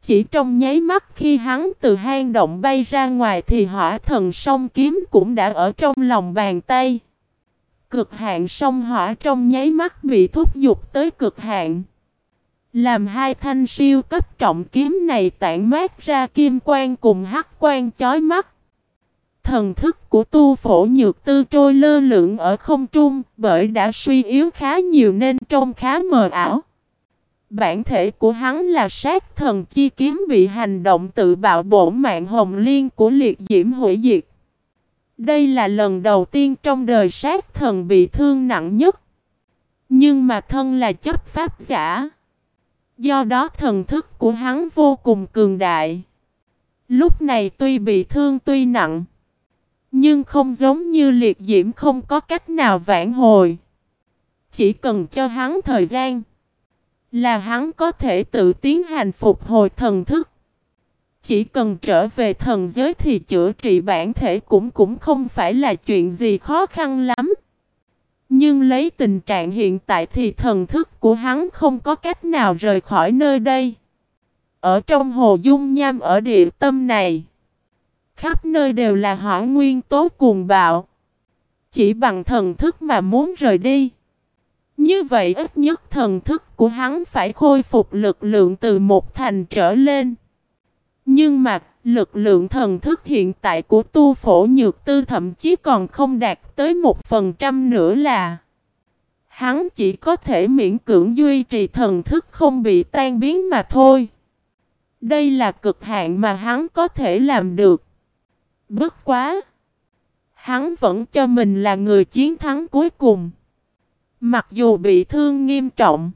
Chỉ trong nháy mắt khi hắn từ hang động bay ra ngoài thì hỏa thần song kiếm cũng đã ở trong lòng bàn tay. Cực hạn song hỏa trong nháy mắt bị thúc giục tới cực hạn. Làm hai thanh siêu cấp trọng kiếm này tản mát ra kim quang cùng hắc quang chói mắt. Thần thức của tu phổ nhược tư trôi lơ lửng ở không trung bởi đã suy yếu khá nhiều nên trông khá mờ ảo. Bản thể của hắn là sát thần chi kiếm bị hành động tự bạo bổn mạng hồng liên của liệt diễm hủy diệt. Đây là lần đầu tiên trong đời sát thần bị thương nặng nhất. Nhưng mà thân là chấp pháp giả. Do đó thần thức của hắn vô cùng cường đại. Lúc này tuy bị thương tuy nặng. Nhưng không giống như liệt diễm không có cách nào vãn hồi. Chỉ cần cho hắn thời gian. Là hắn có thể tự tiến hành phục hồi thần thức. Chỉ cần trở về thần giới thì chữa trị bản thể cũng cũng không phải là chuyện gì khó khăn lắm. Nhưng lấy tình trạng hiện tại thì thần thức của hắn không có cách nào rời khỏi nơi đây. Ở trong hồ dung nham ở địa tâm này, khắp nơi đều là hỏa nguyên tố cuồng bạo. Chỉ bằng thần thức mà muốn rời đi. Như vậy ít nhất thần thức của hắn phải khôi phục lực lượng từ một thành trở lên. Nhưng mà lực lượng thần thức hiện tại của tu phổ nhược tư thậm chí còn không đạt tới một phần trăm nữa là Hắn chỉ có thể miễn cưỡng duy trì thần thức không bị tan biến mà thôi. Đây là cực hạn mà hắn có thể làm được. Bất quá! Hắn vẫn cho mình là người chiến thắng cuối cùng. Mặc dù bị thương nghiêm trọng.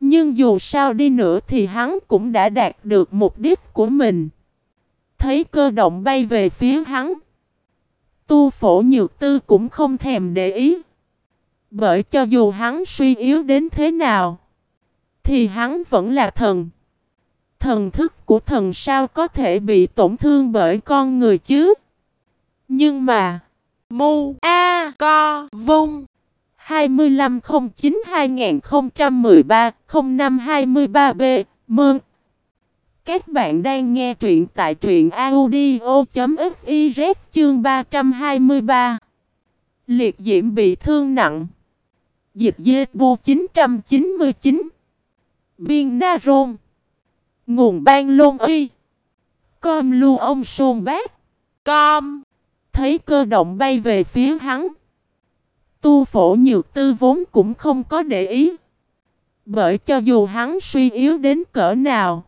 Nhưng dù sao đi nữa thì hắn cũng đã đạt được mục đích của mình. Thấy cơ động bay về phía hắn. Tu phổ nhược tư cũng không thèm để ý. Bởi cho dù hắn suy yếu đến thế nào. Thì hắn vẫn là thần. Thần thức của thần sao có thể bị tổn thương bởi con người chứ? Nhưng mà. Mu A Co Vung 2509-2013-0523B Mơn các bạn đang nghe truyện tại truyện audio.fiz chương 323 Liệt diễm bị thương nặng. Dịch dê bu 999 Biên Na Rôn. Nguồn ban lôn y Com lu ông sôn bác. Com thấy cơ động bay về phía hắn. Tu phổ nhược tư vốn cũng không có để ý. Bởi cho dù hắn suy yếu đến cỡ nào,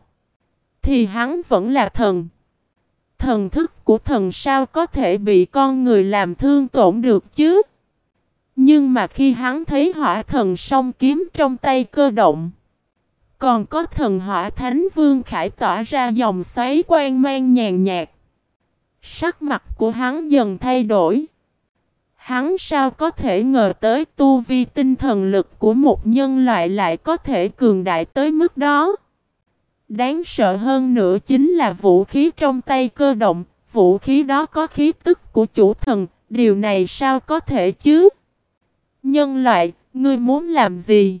thì hắn vẫn là thần. Thần thức của thần sao có thể bị con người làm thương tổn được chứ? Nhưng mà khi hắn thấy hỏa thần song kiếm trong tay cơ động, còn có thần hỏa thánh vương khải tỏa ra dòng xoáy quang mang nhàn nhạt. Sắc mặt của hắn dần thay đổi. Hắn sao có thể ngờ tới tu vi tinh thần lực của một nhân loại lại có thể cường đại tới mức đó. Đáng sợ hơn nữa chính là vũ khí trong tay cơ động, vũ khí đó có khí tức của chủ thần, điều này sao có thể chứ? Nhân loại, ngươi muốn làm gì?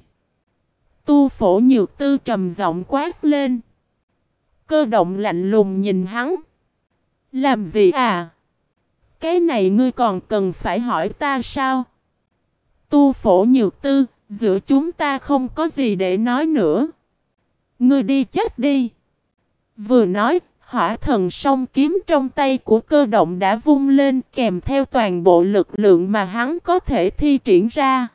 Tu phổ nhược tư trầm giọng quát lên. Cơ động lạnh lùng nhìn hắn. Làm gì à? Cái này ngươi còn cần phải hỏi ta sao? Tu phổ nhược tư, giữa chúng ta không có gì để nói nữa. Ngươi đi chết đi. Vừa nói, hỏa thần song kiếm trong tay của cơ động đã vung lên kèm theo toàn bộ lực lượng mà hắn có thể thi triển ra.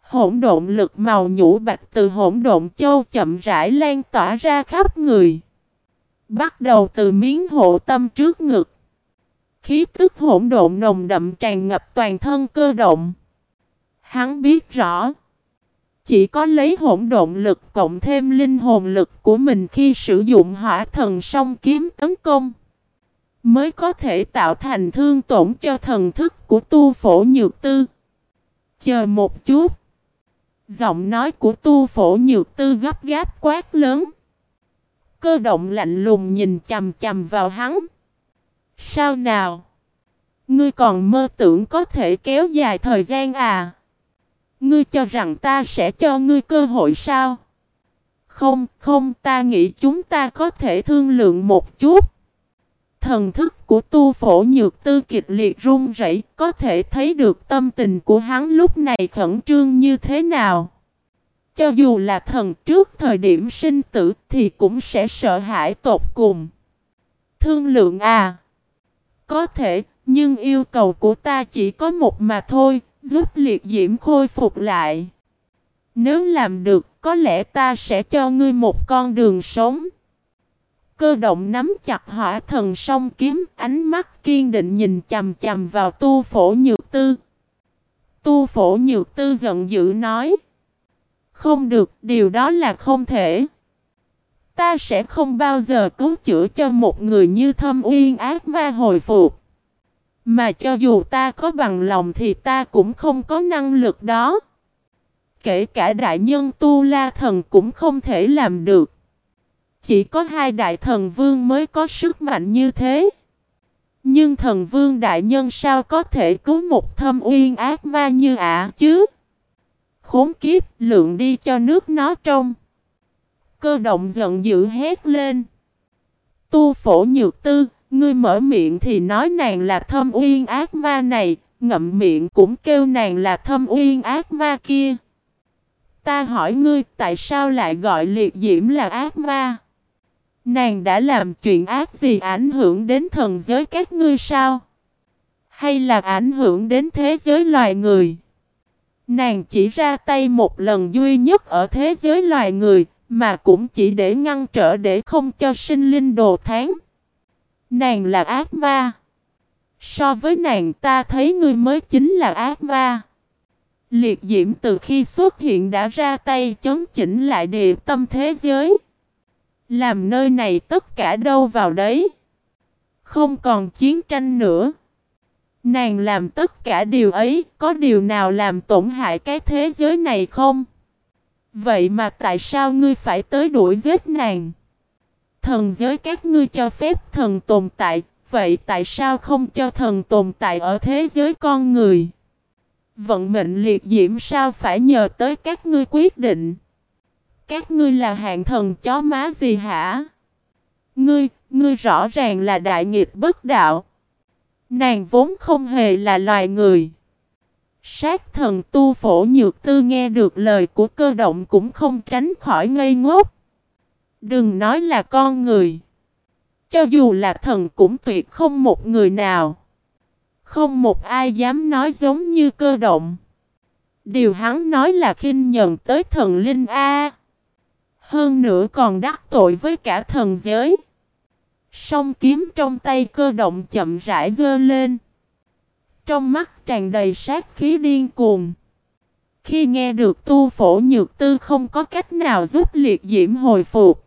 Hỗn độn lực màu nhũ bạch từ hỗn độn châu chậm rãi lan tỏa ra khắp người. Bắt đầu từ miếng hộ tâm trước ngực. Khí tức hỗn độn nồng đậm tràn ngập toàn thân cơ động. Hắn biết rõ. Chỉ có lấy hỗn độn lực cộng thêm linh hồn lực của mình khi sử dụng hỏa thần song kiếm tấn công. Mới có thể tạo thành thương tổn cho thần thức của tu phổ nhược tư. Chờ một chút. Giọng nói của tu phổ nhược tư gấp gáp quát lớn. Cơ động lạnh lùng nhìn chầm chầm vào hắn. Sao nào? Ngươi còn mơ tưởng có thể kéo dài thời gian à? Ngươi cho rằng ta sẽ cho ngươi cơ hội sao? Không, không, ta nghĩ chúng ta có thể thương lượng một chút. Thần thức của tu phổ nhược tư kịch liệt run rẩy, có thể thấy được tâm tình của hắn lúc này khẩn trương như thế nào. Cho dù là thần trước thời điểm sinh tử thì cũng sẽ sợ hãi tột cùng. Thương lượng à? Có thể, nhưng yêu cầu của ta chỉ có một mà thôi, giúp liệt diễm khôi phục lại. Nếu làm được, có lẽ ta sẽ cho ngươi một con đường sống. Cơ động nắm chặt hỏa thần song kiếm, ánh mắt kiên định nhìn chầm chầm vào tu phổ nhược tư. Tu phổ nhược tư giận dữ nói. Không được, điều đó là không thể. Ta sẽ không bao giờ cứu chữa cho một người như thâm uyên ác ma hồi phục. Mà cho dù ta có bằng lòng thì ta cũng không có năng lực đó. Kể cả đại nhân Tu La Thần cũng không thể làm được. Chỉ có hai đại thần vương mới có sức mạnh như thế. Nhưng thần vương đại nhân sao có thể cứu một thâm uyên ác ma như ả chứ? Khốn kiếp, lượng đi cho nước nó trong. Cơ động giận dữ hét lên. Tu phổ nhược tư, ngươi mở miệng thì nói nàng là thâm uyên ác ma này, ngậm miệng cũng kêu nàng là thâm uyên ác ma kia. Ta hỏi ngươi tại sao lại gọi liệt diễm là ác ma? Nàng đã làm chuyện ác gì ảnh hưởng đến thần giới các ngươi sao? Hay là ảnh hưởng đến thế giới loài người? Nàng chỉ ra tay một lần duy nhất ở thế giới loài người, mà cũng chỉ để ngăn trở để không cho sinh linh đồ tháng. Nàng là ác ma. So với nàng ta thấy ngươi mới chính là ác ma. Liệt diễm từ khi xuất hiện đã ra tay chấn chỉnh lại địa tâm thế giới. Làm nơi này tất cả đâu vào đấy. Không còn chiến tranh nữa. Nàng làm tất cả điều ấy, có điều nào làm tổn hại cái thế giới này không? Vậy mà tại sao ngươi phải tới đuổi giết nàng? Thần giới các ngươi cho phép thần tồn tại, vậy tại sao không cho thần tồn tại ở thế giới con người? Vận mệnh liệt diễm sao phải nhờ tới các ngươi quyết định? Các ngươi là hạng thần chó má gì hả? Ngươi, ngươi rõ ràng là đại nghịch bất đạo. Nàng vốn không hề là loài người. Sát thần tu phổ nhược tư nghe được lời của cơ động cũng không tránh khỏi ngây ngốc. Đừng nói là con người. Cho dù là thần cũng tuyệt không một người nào. Không một ai dám nói giống như cơ động. Điều hắn nói là khinh nhận tới thần linh A. Hơn nữa còn đắc tội với cả thần giới. Song kiếm trong tay cơ động chậm rãi dơ lên. Trong mắt tràn đầy sát khí điên cuồng. Khi nghe được tu phổ nhược tư không có cách nào giúp liệt diễm hồi phục.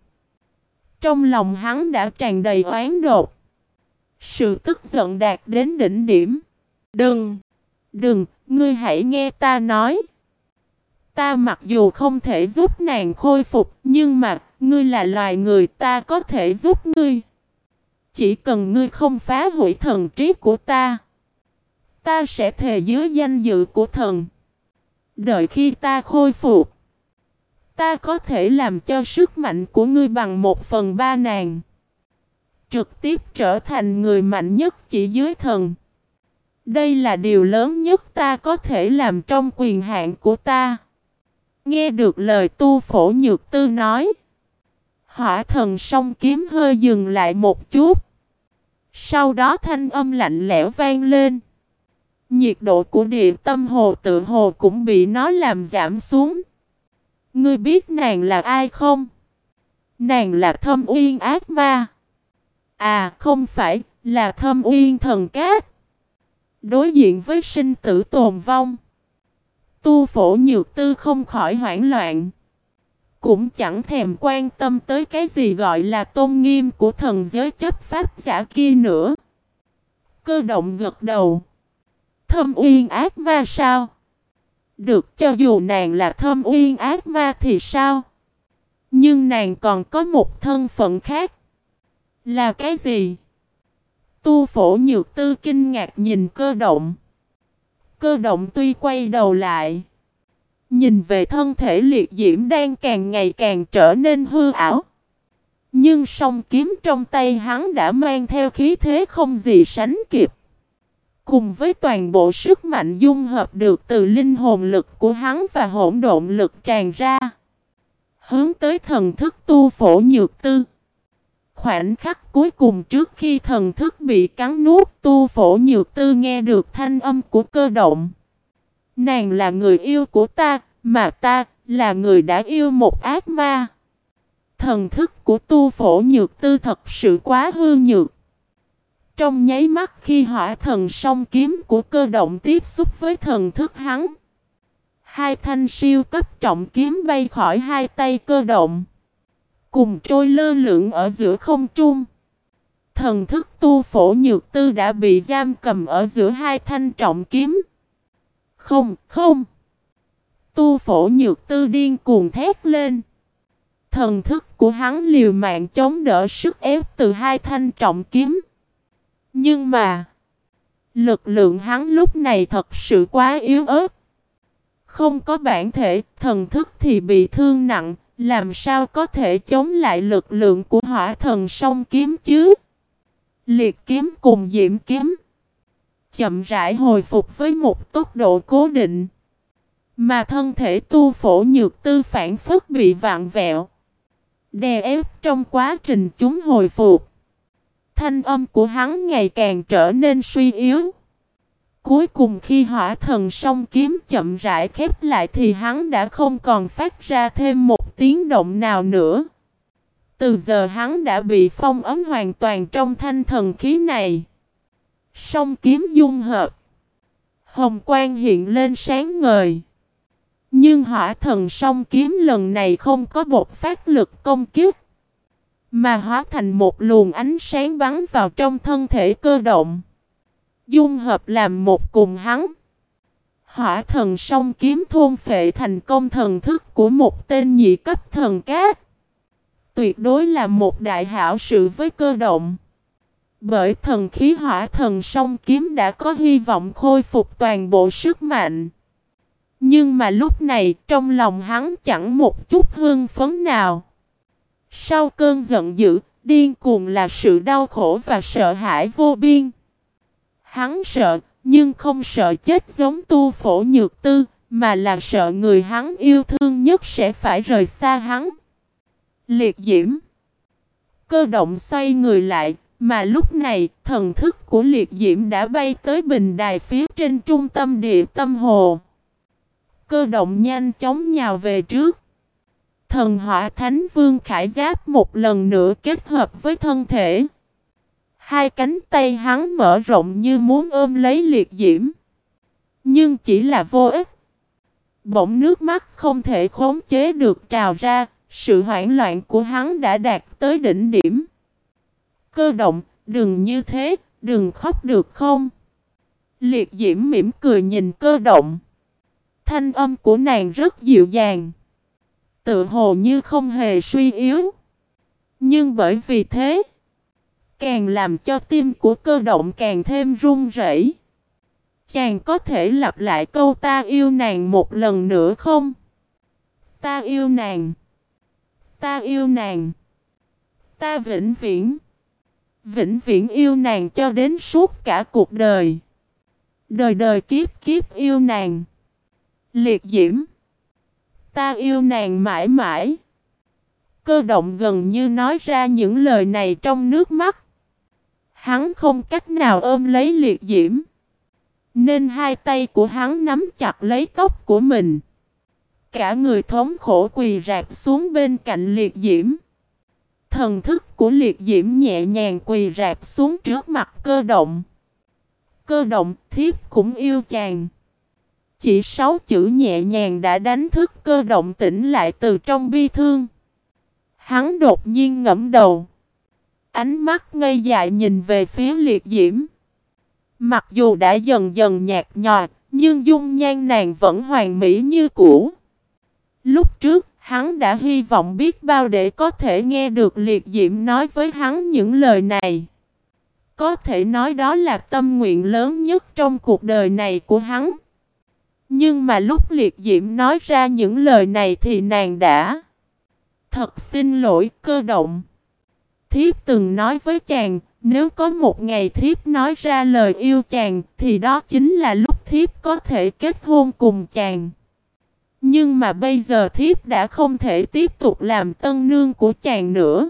Trong lòng hắn đã tràn đầy oán đột. Sự tức giận đạt đến đỉnh điểm. Đừng! Đừng! Ngươi hãy nghe ta nói. Ta mặc dù không thể giúp nàng khôi phục, nhưng mà, ngươi là loài người ta có thể giúp ngươi. Chỉ cần ngươi không phá hủy thần trí của ta. Ta sẽ thề dưới danh dự của thần. Đợi khi ta khôi phục. Ta có thể làm cho sức mạnh của ngươi bằng một phần ba nàng. Trực tiếp trở thành người mạnh nhất chỉ dưới thần. Đây là điều lớn nhất ta có thể làm trong quyền hạn của ta. Nghe được lời tu phổ nhược tư nói. Hỏa thần song kiếm hơi dừng lại một chút. Sau đó thanh âm lạnh lẽo vang lên. Nhiệt độ của địa tâm hồ tự hồ cũng bị nó làm giảm xuống. Ngươi biết nàng là ai không? Nàng là thâm uyên ác ma. À không phải, là thâm uyên thần cát. Đối diện với sinh tử tồn vong. Tu phổ nhược tư không khỏi hoảng loạn. Cũng chẳng thèm quan tâm tới cái gì gọi là tôn nghiêm của thần giới chấp pháp giả kia nữa. Cơ động gật đầu. Thâm uyên ác ma sao? Được cho dù nàng là thâm uyên ác ma thì sao? Nhưng nàng còn có một thân phận khác. Là cái gì? Tu phổ nhược tư kinh ngạc nhìn cơ động. Cơ động tuy quay đầu lại. Nhìn về thân thể liệt diễm đang càng ngày càng trở nên hư ảo. Nhưng song kiếm trong tay hắn đã mang theo khí thế không gì sánh kịp. Cùng với toàn bộ sức mạnh dung hợp được từ linh hồn lực của hắn và hỗn độn lực tràn ra. Hướng tới thần thức tu phổ nhược tư. Khoảnh khắc cuối cùng trước khi thần thức bị cắn nuốt tu phổ nhược tư nghe được thanh âm của cơ động. Nàng là người yêu của ta, mà ta là người đã yêu một ác ma. Thần thức của tu phổ nhược tư thật sự quá hư nhược. Trong nháy mắt khi hỏa thần song kiếm của cơ động tiếp xúc với thần thức hắn. Hai thanh siêu cấp trọng kiếm bay khỏi hai tay cơ động. Cùng trôi lơ lửng ở giữa không trung. Thần thức tu phổ nhược tư đã bị giam cầm ở giữa hai thanh trọng kiếm. Không, không. Tu phổ nhược tư điên cuồng thét lên. Thần thức của hắn liều mạng chống đỡ sức ép từ hai thanh trọng kiếm. Nhưng mà, lực lượng hắn lúc này thật sự quá yếu ớt. Không có bản thể, thần thức thì bị thương nặng, làm sao có thể chống lại lực lượng của hỏa thần song kiếm chứ? Liệt kiếm cùng diễm kiếm. Chậm rãi hồi phục với một tốc độ cố định. Mà thân thể tu phổ nhược tư phản phức bị vạn vẹo. Đè ép trong quá trình chúng hồi phục. Thanh âm của hắn ngày càng trở nên suy yếu. Cuối cùng khi hỏa thần song kiếm chậm rãi khép lại thì hắn đã không còn phát ra thêm một tiếng động nào nữa. Từ giờ hắn đã bị phong ấm hoàn toàn trong thanh thần khí này. Song kiếm dung hợp. Hồng quang hiện lên sáng ngời. Nhưng hỏa thần song kiếm lần này không có bột phát lực công kiếp. Mà hóa thành một luồng ánh sáng bắn vào trong thân thể cơ động. Dung hợp làm một cùng hắn. Hỏa thần song kiếm thôn phệ thành công thần thức của một tên nhị cấp thần cát. Tuyệt đối là một đại hảo sự với cơ động. Bởi thần khí hỏa thần song kiếm đã có hy vọng khôi phục toàn bộ sức mạnh. Nhưng mà lúc này trong lòng hắn chẳng một chút hương phấn nào. Sau cơn giận dữ, điên cuồng là sự đau khổ và sợ hãi vô biên. Hắn sợ, nhưng không sợ chết giống tu phổ nhược tư, mà là sợ người hắn yêu thương nhất sẽ phải rời xa hắn. Liệt diễm Cơ động xoay người lại, Mà lúc này, thần thức của liệt diễm đã bay tới bình đài phía trên trung tâm địa tâm hồ. Cơ động nhanh chóng nhào về trước. Thần hỏa thánh vương khải giáp một lần nữa kết hợp với thân thể. Hai cánh tay hắn mở rộng như muốn ôm lấy liệt diễm. Nhưng chỉ là vô ích. Bỗng nước mắt không thể khống chế được trào ra, sự hoảng loạn của hắn đã đạt tới đỉnh điểm. Cơ động, đừng như thế, đừng khóc được không? Liệt diễm mỉm cười nhìn cơ động. Thanh âm của nàng rất dịu dàng. Tự hồ như không hề suy yếu. Nhưng bởi vì thế, càng làm cho tim của cơ động càng thêm run rẩy. Chàng có thể lặp lại câu ta yêu nàng một lần nữa không? Ta yêu nàng. Ta yêu nàng. Ta vĩnh viễn. Vĩnh viễn yêu nàng cho đến suốt cả cuộc đời. Đời đời kiếp kiếp yêu nàng. Liệt diễm. Ta yêu nàng mãi mãi. Cơ động gần như nói ra những lời này trong nước mắt. Hắn không cách nào ôm lấy liệt diễm. Nên hai tay của hắn nắm chặt lấy tóc của mình. Cả người thống khổ quỳ rạp xuống bên cạnh liệt diễm. Thần thức của liệt diễm nhẹ nhàng quỳ rạp xuống trước mặt cơ động. Cơ động thiếp cũng yêu chàng. Chỉ sáu chữ nhẹ nhàng đã đánh thức cơ động tỉnh lại từ trong bi thương. Hắn đột nhiên ngẫm đầu. Ánh mắt ngây dại nhìn về phía liệt diễm. Mặc dù đã dần dần nhạt nhòa, nhưng dung nhan nàng vẫn hoàn mỹ như cũ. Lúc trước, hắn đã hy vọng biết bao để có thể nghe được liệt diễm nói với hắn những lời này. Có thể nói đó là tâm nguyện lớn nhất trong cuộc đời này của hắn. Nhưng mà lúc liệt diễm nói ra những lời này thì nàng đã Thật xin lỗi, cơ động. Thiếp từng nói với chàng, Nếu có một ngày thiếp nói ra lời yêu chàng, Thì đó chính là lúc thiếp có thể kết hôn cùng chàng. Nhưng mà bây giờ thiếp đã không thể tiếp tục làm tân nương của chàng nữa.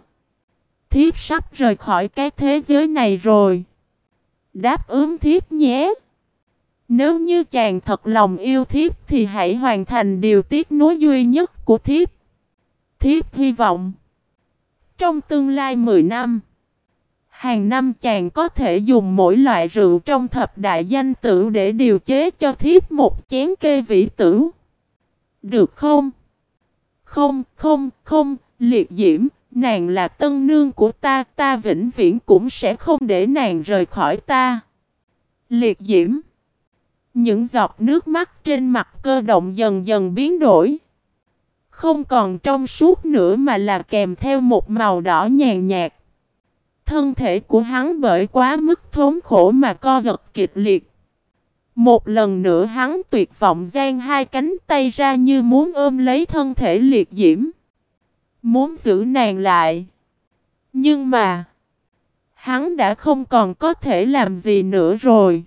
Thiếp sắp rời khỏi cái thế giới này rồi. Đáp ứng thiếp nhé nếu như chàng thật lòng yêu thiếp thì hãy hoàn thành điều tiếc nối duy nhất của thiếp. Thiếp hy vọng trong tương lai 10 năm hàng năm chàng có thể dùng mỗi loại rượu trong thập đại danh tử để điều chế cho thiếp một chén kê vĩ tử. Được không? Không, không, không, liệt diễm, nàng là tân nương của ta, ta vĩnh viễn cũng sẽ không để nàng rời khỏi ta. Liệt diễm những giọt nước mắt trên mặt cơ động dần dần biến đổi. Không còn trong suốt nữa mà là kèm theo một màu đỏ nhàn nhạt. Thân thể của hắn bởi quá mức thốn khổ mà co giật kịch liệt. Một lần nữa hắn tuyệt vọng giang hai cánh tay ra như muốn ôm lấy thân thể liệt diễm. Muốn giữ nàng lại. Nhưng mà, hắn đã không còn có thể làm gì nữa rồi.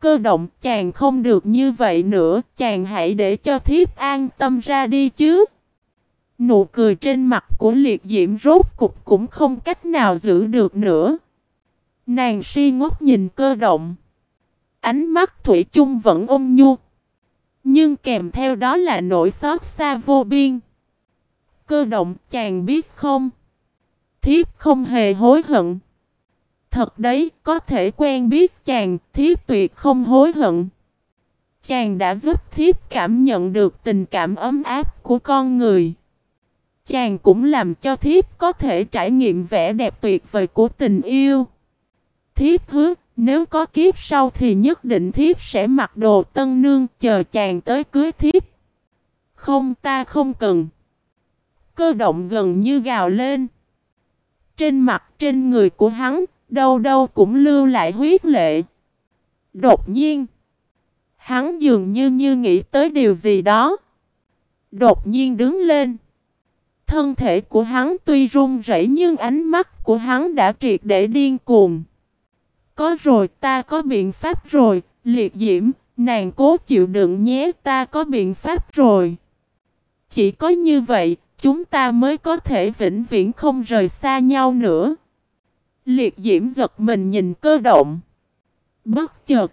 Cơ động chàng không được như vậy nữa, chàng hãy để cho thiếp an tâm ra đi chứ. Nụ cười trên mặt của liệt diễm rốt cục cũng không cách nào giữ được nữa. Nàng si ngốc nhìn cơ động. Ánh mắt Thủy chung vẫn ôm nhu. Nhưng kèm theo đó là nỗi xót xa vô biên. Cơ động chàng biết không? Thiếp không hề hối hận. Thật đấy, có thể quen biết chàng, thiếp tuyệt không hối hận. Chàng đã giúp thiếp cảm nhận được tình cảm ấm áp của con người. Chàng cũng làm cho thiếp có thể trải nghiệm vẻ đẹp tuyệt vời của tình yêu. Thiếp hứa, nếu có kiếp sau thì nhất định thiếp sẽ mặc đồ tân nương chờ chàng tới cưới thiếp. Không ta không cần. Cơ động gần như gào lên. Trên mặt trên người của hắn Đâu đâu cũng lưu lại huyết lệ. Đột nhiên. Hắn dường như như nghĩ tới điều gì đó. Đột nhiên đứng lên. Thân thể của hắn tuy run rẩy nhưng ánh mắt của hắn đã triệt để điên cuồng. Có rồi ta có biện pháp rồi, liệt diễm, nàng cố chịu đựng nhé ta có biện pháp rồi. Chỉ có như vậy, chúng ta mới có thể vĩnh viễn không rời xa nhau nữa. Liệt diễm giật mình nhìn cơ động. Bất chợt.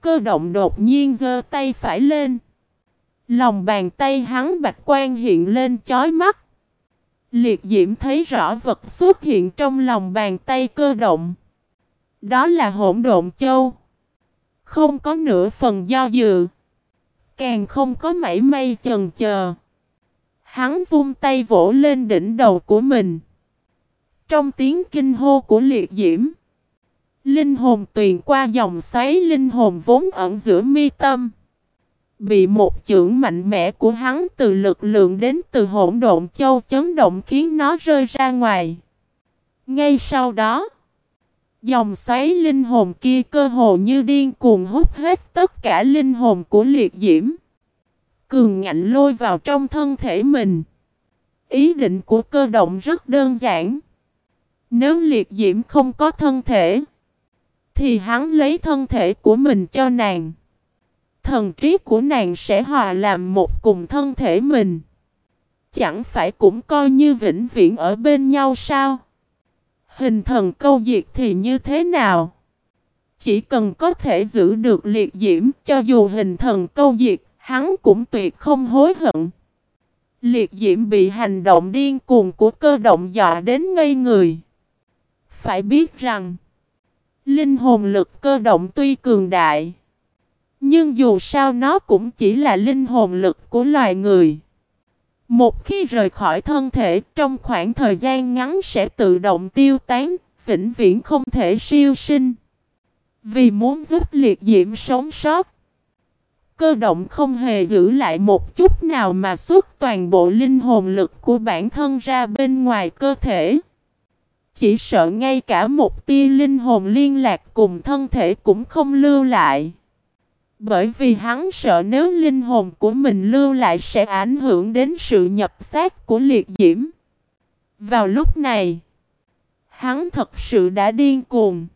Cơ động đột nhiên giơ tay phải lên. Lòng bàn tay hắn bạch quan hiện lên chói mắt. Liệt diễm thấy rõ vật xuất hiện trong lòng bàn tay cơ động. Đó là hỗn độn châu. Không có nửa phần do dự. Càng không có mảy may chần chờ. Hắn vung tay vỗ lên đỉnh đầu của mình. Trong tiếng kinh hô của liệt diễm. Linh hồn tuyền qua dòng xoáy linh hồn vốn ẩn giữa mi tâm. Bị một chưởng mạnh mẽ của hắn từ lực lượng đến từ hỗn độn châu chấn động khiến nó rơi ra ngoài. Ngay sau đó, dòng xoáy linh hồn kia cơ hồ như điên cuồng hút hết tất cả linh hồn của liệt diễm. Cường ngạnh lôi vào trong thân thể mình. Ý định của cơ động rất đơn giản. Nếu liệt diễm không có thân thể, thì hắn lấy thân thể của mình cho nàng. Thần trí của nàng sẽ hòa làm một cùng thân thể mình. Chẳng phải cũng coi như vĩnh viễn ở bên nhau sao? Hình thần câu diệt thì như thế nào? Chỉ cần có thể giữ được liệt diễm cho dù hình thần câu diệt, hắn cũng tuyệt không hối hận. Liệt diễm bị hành động điên cuồng của cơ động dọa đến ngây người. Phải biết rằng, linh hồn lực cơ động tuy cường đại, nhưng dù sao nó cũng chỉ là linh hồn lực của loài người. Một khi rời khỏi thân thể trong khoảng thời gian ngắn sẽ tự động tiêu tán, vĩnh viễn không thể siêu sinh. Vì muốn giúp liệt diễm sống sót, cơ động không hề giữ lại một chút nào mà xuất toàn bộ linh hồn lực của bản thân ra bên ngoài cơ thể. Chỉ sợ ngay cả một tia linh hồn liên lạc cùng thân thể cũng không lưu lại. Bởi vì hắn sợ nếu linh hồn của mình lưu lại sẽ ảnh hưởng đến sự nhập xác của liệt diễm. Vào lúc này, hắn thật sự đã điên cuồng.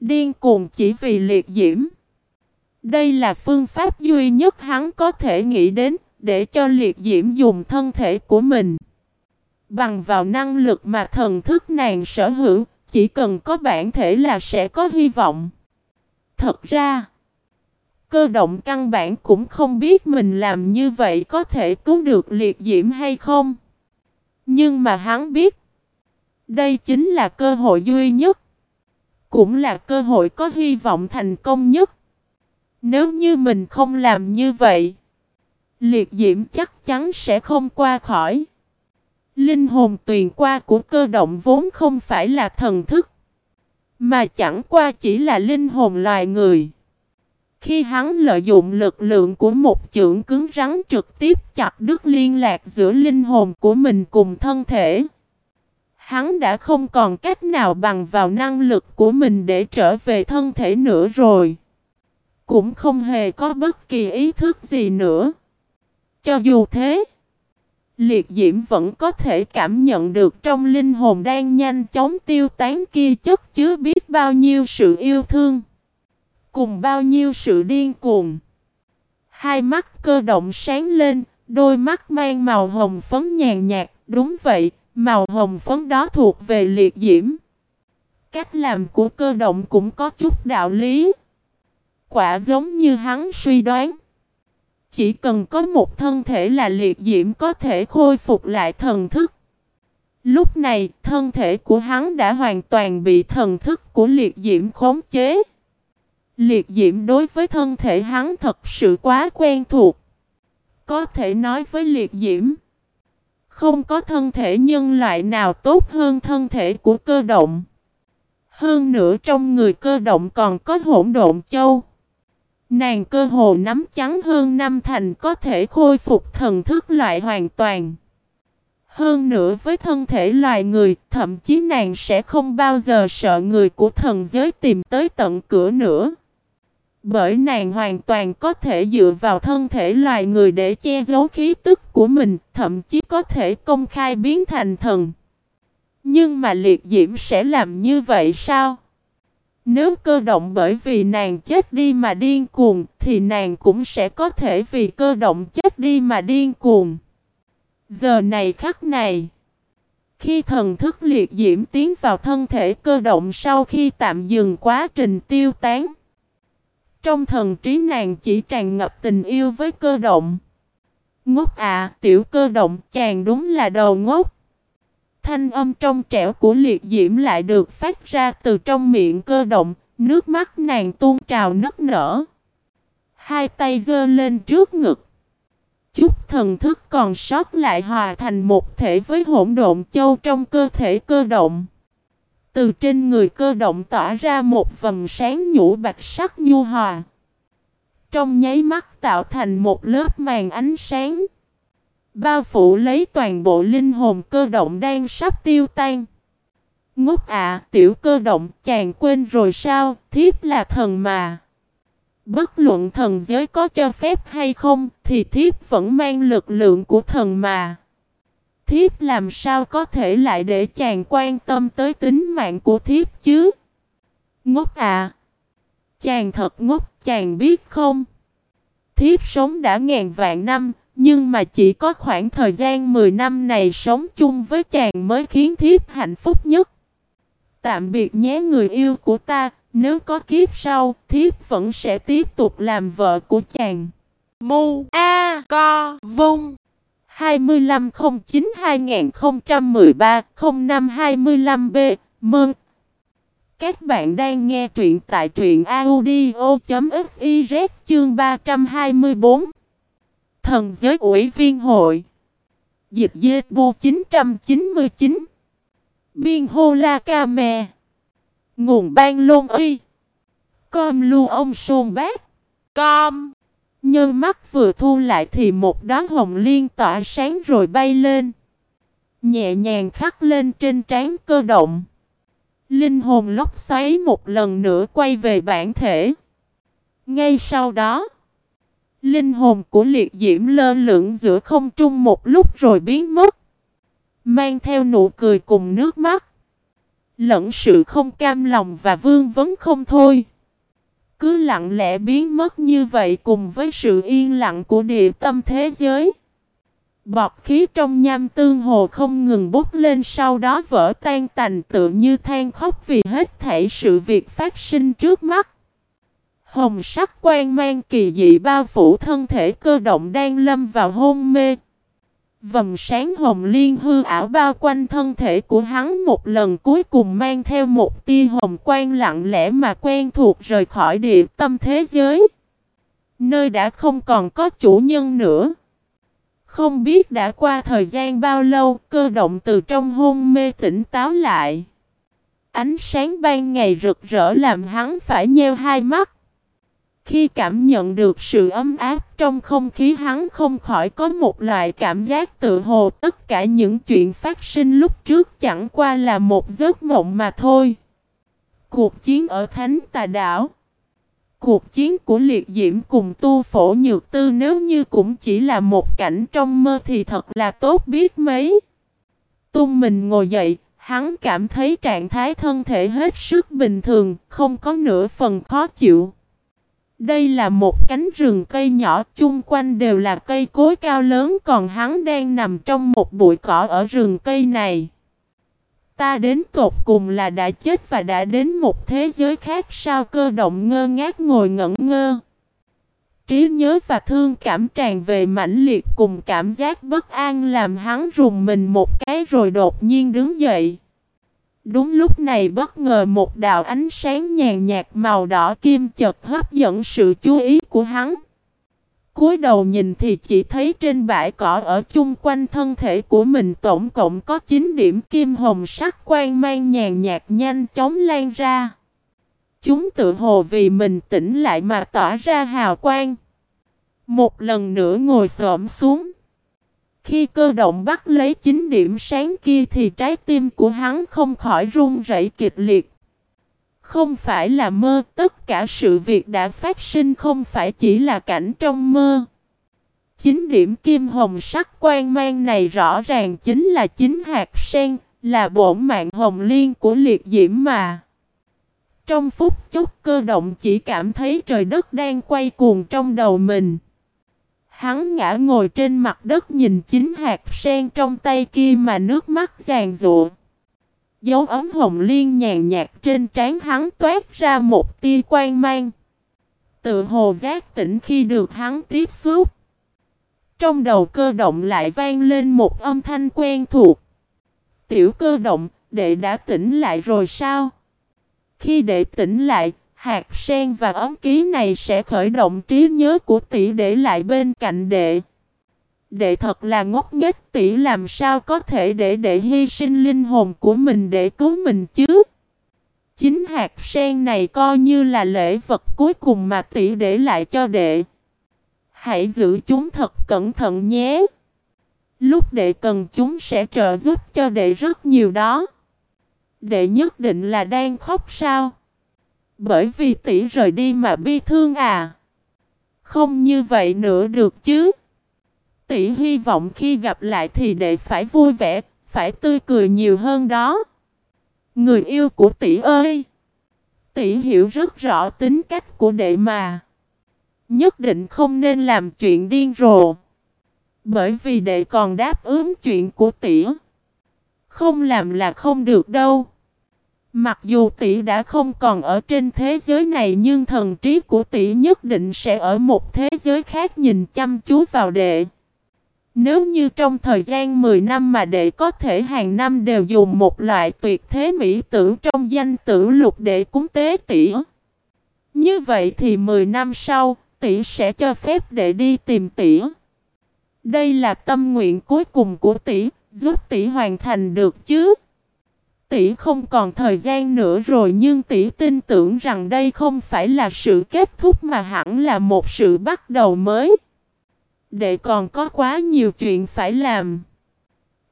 Điên cuồng chỉ vì liệt diễm. Đây là phương pháp duy nhất hắn có thể nghĩ đến để cho liệt diễm dùng thân thể của mình. Bằng vào năng lực mà thần thức nàng sở hữu, chỉ cần có bản thể là sẽ có hy vọng. Thật ra, cơ động căn bản cũng không biết mình làm như vậy có thể cứu được liệt diễm hay không. Nhưng mà hắn biết, đây chính là cơ hội duy nhất. Cũng là cơ hội có hy vọng thành công nhất. Nếu như mình không làm như vậy, liệt diễm chắc chắn sẽ không qua khỏi. Linh hồn tuyền qua của cơ động vốn không phải là thần thức, mà chẳng qua chỉ là linh hồn loài người. Khi hắn lợi dụng lực lượng của một chưởng cứng rắn trực tiếp chặt đứt liên lạc giữa linh hồn của mình cùng thân thể, hắn đã không còn cách nào bằng vào năng lực của mình để trở về thân thể nữa rồi. Cũng không hề có bất kỳ ý thức gì nữa. Cho dù thế, Liệt diễm vẫn có thể cảm nhận được trong linh hồn đang nhanh chóng tiêu tán kia chất chứa biết bao nhiêu sự yêu thương. Cùng bao nhiêu sự điên cuồng. Hai mắt cơ động sáng lên, đôi mắt mang màu hồng phấn nhàn nhạt. Đúng vậy, màu hồng phấn đó thuộc về liệt diễm. Cách làm của cơ động cũng có chút đạo lý. Quả giống như hắn suy đoán. Chỉ cần có một thân thể là liệt diễm có thể khôi phục lại thần thức. Lúc này, thân thể của hắn đã hoàn toàn bị thần thức của liệt diễm khống chế. Liệt diễm đối với thân thể hắn thật sự quá quen thuộc. Có thể nói với liệt diễm. Không có thân thể nhân loại nào tốt hơn thân thể của cơ động. Hơn nữa trong người cơ động còn có hỗn độn châu. Nàng cơ hồ nắm trắng hơn năm thành có thể khôi phục thần thức loại hoàn toàn. Hơn nữa với thân thể loài người, thậm chí nàng sẽ không bao giờ sợ người của thần giới tìm tới tận cửa nữa. Bởi nàng hoàn toàn có thể dựa vào thân thể loài người để che giấu khí tức của mình, thậm chí có thể công khai biến thành thần. Nhưng mà liệt diễm sẽ làm như vậy sao? Nếu cơ động bởi vì nàng chết đi mà điên cuồng, thì nàng cũng sẽ có thể vì cơ động chết đi mà điên cuồng. Giờ này khắc này, Khi thần thức liệt diễm tiến vào thân thể cơ động sau khi tạm dừng quá trình tiêu tán. Trong thần trí nàng chỉ tràn ngập tình yêu với cơ động. Ngốc à, tiểu cơ động chàng đúng là đầu ngốc. Thanh âm trong trẻo của liệt diễm lại được phát ra từ trong miệng cơ động, nước mắt nàng tuôn trào nức nở. Hai tay giơ lên trước ngực. Chút thần thức còn sót lại hòa thành một thể với hỗn độn châu trong cơ thể cơ động. Từ trên người cơ động tỏa ra một vầng sáng nhũ bạch sắc nhu hòa. Trong nháy mắt tạo thành một lớp màn ánh sáng. Bao phủ lấy toàn bộ linh hồn cơ động đang sắp tiêu tan. Ngốc ạ, tiểu cơ động, chàng quên rồi sao, thiếp là thần mà. Bất luận thần giới có cho phép hay không, thì thiếp vẫn mang lực lượng của thần mà. Thiếp làm sao có thể lại để chàng quan tâm tới tính mạng của thiếp chứ? Ngốc à! Chàng thật ngốc, chàng biết không? Thiếp sống đã ngàn vạn năm, nhưng mà chỉ có khoảng thời gian 10 năm này sống chung với chàng mới khiến thiếp hạnh phúc nhất. Tạm biệt nhé người yêu của ta, nếu có kiếp sau, thiếp vẫn sẽ tiếp tục làm vợ của chàng. Mu A Co Vung 2509-2013-0525B Mừng! Các bạn đang nghe truyện tại truyện audio.fiz chương 324 Thần giới ủy viên hội. Dịch dê bu 999 Biên hô la ca mè. Nguồn ban lôn uy Com lu ông sôn bác. Com. Nhân mắt vừa thu lại thì một đám hồng liên tỏa sáng rồi bay lên. Nhẹ nhàng khắc lên trên trán cơ động. Linh hồn lốc xoáy một lần nữa quay về bản thể. Ngay sau đó Linh hồn của liệt diễm lơ lửng giữa không trung một lúc rồi biến mất, Mang theo nụ cười cùng nước mắt. Lẫn sự không cam lòng và vương vấn không thôi. Cứ lặng lẽ biến mất như vậy cùng với sự yên lặng của địa tâm thế giới. Bọt khí trong nham tương hồ không ngừng bốc lên sau đó vỡ tan tành tự như than khóc vì hết thảy sự việc phát sinh trước mắt. Hồng sắc quang mang kỳ dị bao phủ thân thể cơ động đang lâm vào hôn mê. Vầng sáng hồng liên hư ảo bao quanh thân thể của hắn một lần cuối cùng mang theo một tia hồng quang lặng lẽ mà quen thuộc rời khỏi địa tâm thế giới. Nơi đã không còn có chủ nhân nữa. Không biết đã qua thời gian bao lâu, cơ động từ trong hôn mê tỉnh táo lại. Ánh sáng ban ngày rực rỡ làm hắn phải nheo hai mắt. Khi cảm nhận được sự ấm áp trong không khí hắn không khỏi có một loại cảm giác tự hồ tất cả những chuyện phát sinh lúc trước chẳng qua là một giấc mộng mà thôi. Cuộc chiến ở Thánh Tà Đảo Cuộc chiến của liệt diễm cùng tu phổ nhược tư nếu như cũng chỉ là một cảnh trong mơ thì thật là tốt biết mấy. Tung mình ngồi dậy, hắn cảm thấy trạng thái thân thể hết sức bình thường, không có nửa phần khó chịu. Đây là một cánh rừng cây nhỏ, chung quanh đều là cây cối cao lớn, còn hắn đang nằm trong một bụi cỏ ở rừng cây này. Ta đến tột cùng là đã chết và đã đến một thế giới khác sao cơ động ngơ ngác ngồi ngẩn ngơ. Trí nhớ và thương cảm tràn về mãnh liệt cùng cảm giác bất an làm hắn rùng mình một cái rồi đột nhiên đứng dậy. Đúng lúc này bất ngờ một đạo ánh sáng nhàn nhạt màu đỏ kim chật hấp dẫn sự chú ý của hắn cúi đầu nhìn thì chỉ thấy trên bãi cỏ ở chung quanh thân thể của mình tổng cộng có 9 điểm kim hồng sắc quang mang nhàn nhạt nhanh chóng lan ra. Chúng tự hồ vì mình tỉnh lại mà tỏa ra hào quang. Một lần nữa ngồi xổm xuống. Khi cơ động bắt lấy chính điểm sáng kia thì trái tim của hắn không khỏi run rẩy kịch liệt. Không phải là mơ, tất cả sự việc đã phát sinh không phải chỉ là cảnh trong mơ. Chính điểm kim hồng sắc quan mang này rõ ràng chính là chính hạt sen, là bổn mạng hồng liên của liệt diễm mà. Trong phút chốc cơ động chỉ cảm thấy trời đất đang quay cuồng trong đầu mình. Hắn ngã ngồi trên mặt đất nhìn chính hạt sen trong tay kia mà nước mắt giàn rụa. Dấu ấm hồng liên nhàn nhạt trên trán hắn toát ra một tia quan mang. Tự hồ giác tỉnh khi được hắn tiếp xúc. Trong đầu cơ động lại vang lên một âm thanh quen thuộc. Tiểu cơ động, đệ đã tỉnh lại rồi sao? Khi đệ tỉnh lại, hạt sen và ấm ký này sẽ khởi động trí nhớ của tỷ để lại bên cạnh đệ. Đệ thật là ngốc nghếch, tỷ làm sao có thể để đệ hy sinh linh hồn của mình để cứu mình chứ? Chính hạt sen này coi như là lễ vật cuối cùng mà tỷ để lại cho đệ. Hãy giữ chúng thật cẩn thận nhé. Lúc đệ cần chúng sẽ trợ giúp cho đệ rất nhiều đó. Đệ nhất định là đang khóc sao? Bởi vì tỷ rời đi mà bi thương à? Không như vậy nữa được chứ? Tỷ hy vọng khi gặp lại thì đệ phải vui vẻ, phải tươi cười nhiều hơn đó. Người yêu của tỷ ơi! Tỷ hiểu rất rõ tính cách của đệ mà. Nhất định không nên làm chuyện điên rồ. Bởi vì đệ còn đáp ứng chuyện của tỷ. Không làm là không được đâu. Mặc dù tỷ đã không còn ở trên thế giới này nhưng thần trí của tỷ nhất định sẽ ở một thế giới khác nhìn chăm chú vào đệ. Nếu như trong thời gian 10 năm mà đệ có thể hàng năm đều dùng một loại tuyệt thế mỹ tử trong danh tử lục đệ cúng tế tỷ. Như vậy thì 10 năm sau, tỷ sẽ cho phép đệ đi tìm tỷ. Đây là tâm nguyện cuối cùng của tỷ, giúp tỷ hoàn thành được chứ. Tỷ không còn thời gian nữa rồi nhưng tỷ tin tưởng rằng đây không phải là sự kết thúc mà hẳn là một sự bắt đầu mới. Đệ còn có quá nhiều chuyện phải làm.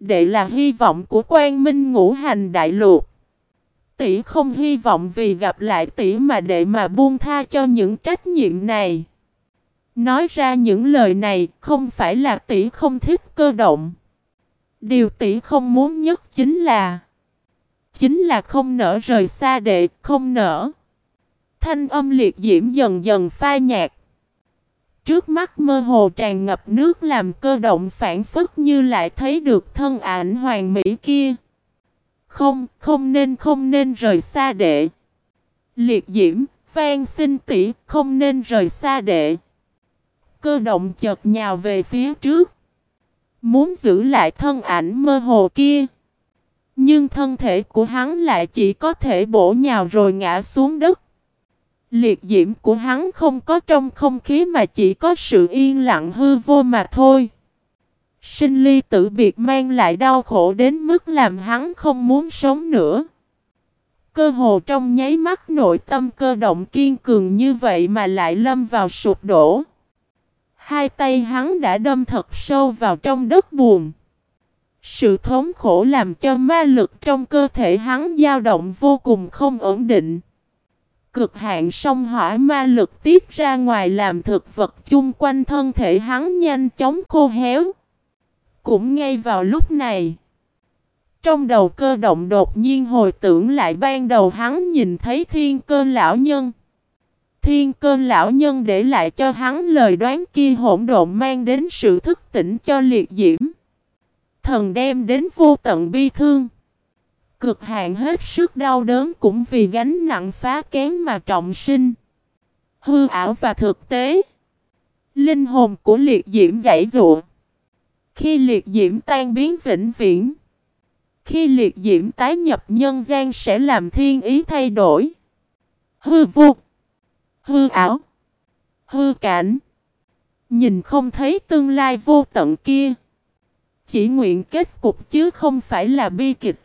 Đệ là hy vọng của quan minh ngũ hành đại lục. Tỷ không hy vọng vì gặp lại tỷ mà đệ mà buông tha cho những trách nhiệm này. Nói ra những lời này không phải là tỷ không thích cơ động. Điều tỷ không muốn nhất chính là Chính là không nở rời xa đệ, không nở. Thanh âm liệt diễm dần dần phai nhạt. Trước mắt mơ hồ tràn ngập nước làm cơ động phản phất như lại thấy được thân ảnh hoàng mỹ kia. Không, không nên không nên rời xa đệ. Liệt diễm, vang xin tỷ, không nên rời xa đệ. Cơ động chợt nhào về phía trước. Muốn giữ lại thân ảnh mơ hồ kia. Nhưng thân thể của hắn lại chỉ có thể bổ nhào rồi ngã xuống đất. Liệt diễm của hắn không có trong không khí mà chỉ có sự yên lặng hư vô mà thôi. Sinh ly tử biệt mang lại đau khổ đến mức làm hắn không muốn sống nữa. Cơ hồ trong nháy mắt nội tâm cơ động kiên cường như vậy mà lại lâm vào sụp đổ. Hai tay hắn đã đâm thật sâu vào trong đất buồn. Sự thống khổ làm cho ma lực trong cơ thể hắn dao động vô cùng không ổn định. Cực hạn sông hỏa ma lực tiết ra ngoài làm thực vật chung quanh thân thể hắn nhanh chóng khô héo. Cũng ngay vào lúc này, trong đầu cơ động đột nhiên hồi tưởng lại ban đầu hắn nhìn thấy thiên cơ lão nhân. Thiên cơ lão nhân để lại cho hắn lời đoán kia hỗn độn mang đến sự thức tỉnh cho liệt diễm thần đem đến vô tận bi thương. Cực hạn hết sức đau đớn cũng vì gánh nặng phá kén mà trọng sinh. Hư ảo và thực tế. Linh hồn của liệt diễm giải dụa. Khi liệt diễm tan biến vĩnh viễn. Khi liệt diễm tái nhập nhân gian sẽ làm thiên ý thay đổi. Hư vô. Hư ảo. Hư cảnh. Nhìn không thấy tương lai vô tận kia. Chỉ nguyện kết cục chứ không phải là bi kịch.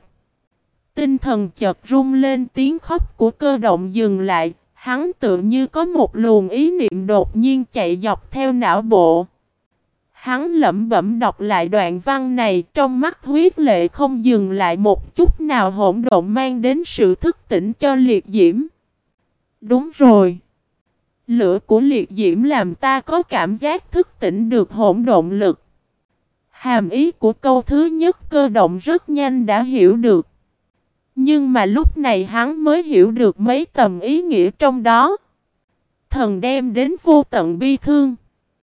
Tinh thần chợt rung lên tiếng khóc của cơ động dừng lại, hắn tự như có một luồng ý niệm đột nhiên chạy dọc theo não bộ. Hắn lẩm bẩm đọc lại đoạn văn này trong mắt huyết lệ không dừng lại một chút nào hỗn độn mang đến sự thức tỉnh cho liệt diễm. Đúng rồi. Lửa của liệt diễm làm ta có cảm giác thức tỉnh được hỗn độn lực. Hàm ý của câu thứ nhất cơ động rất nhanh đã hiểu được. Nhưng mà lúc này hắn mới hiểu được mấy tầm ý nghĩa trong đó. Thần đem đến vô tận bi thương.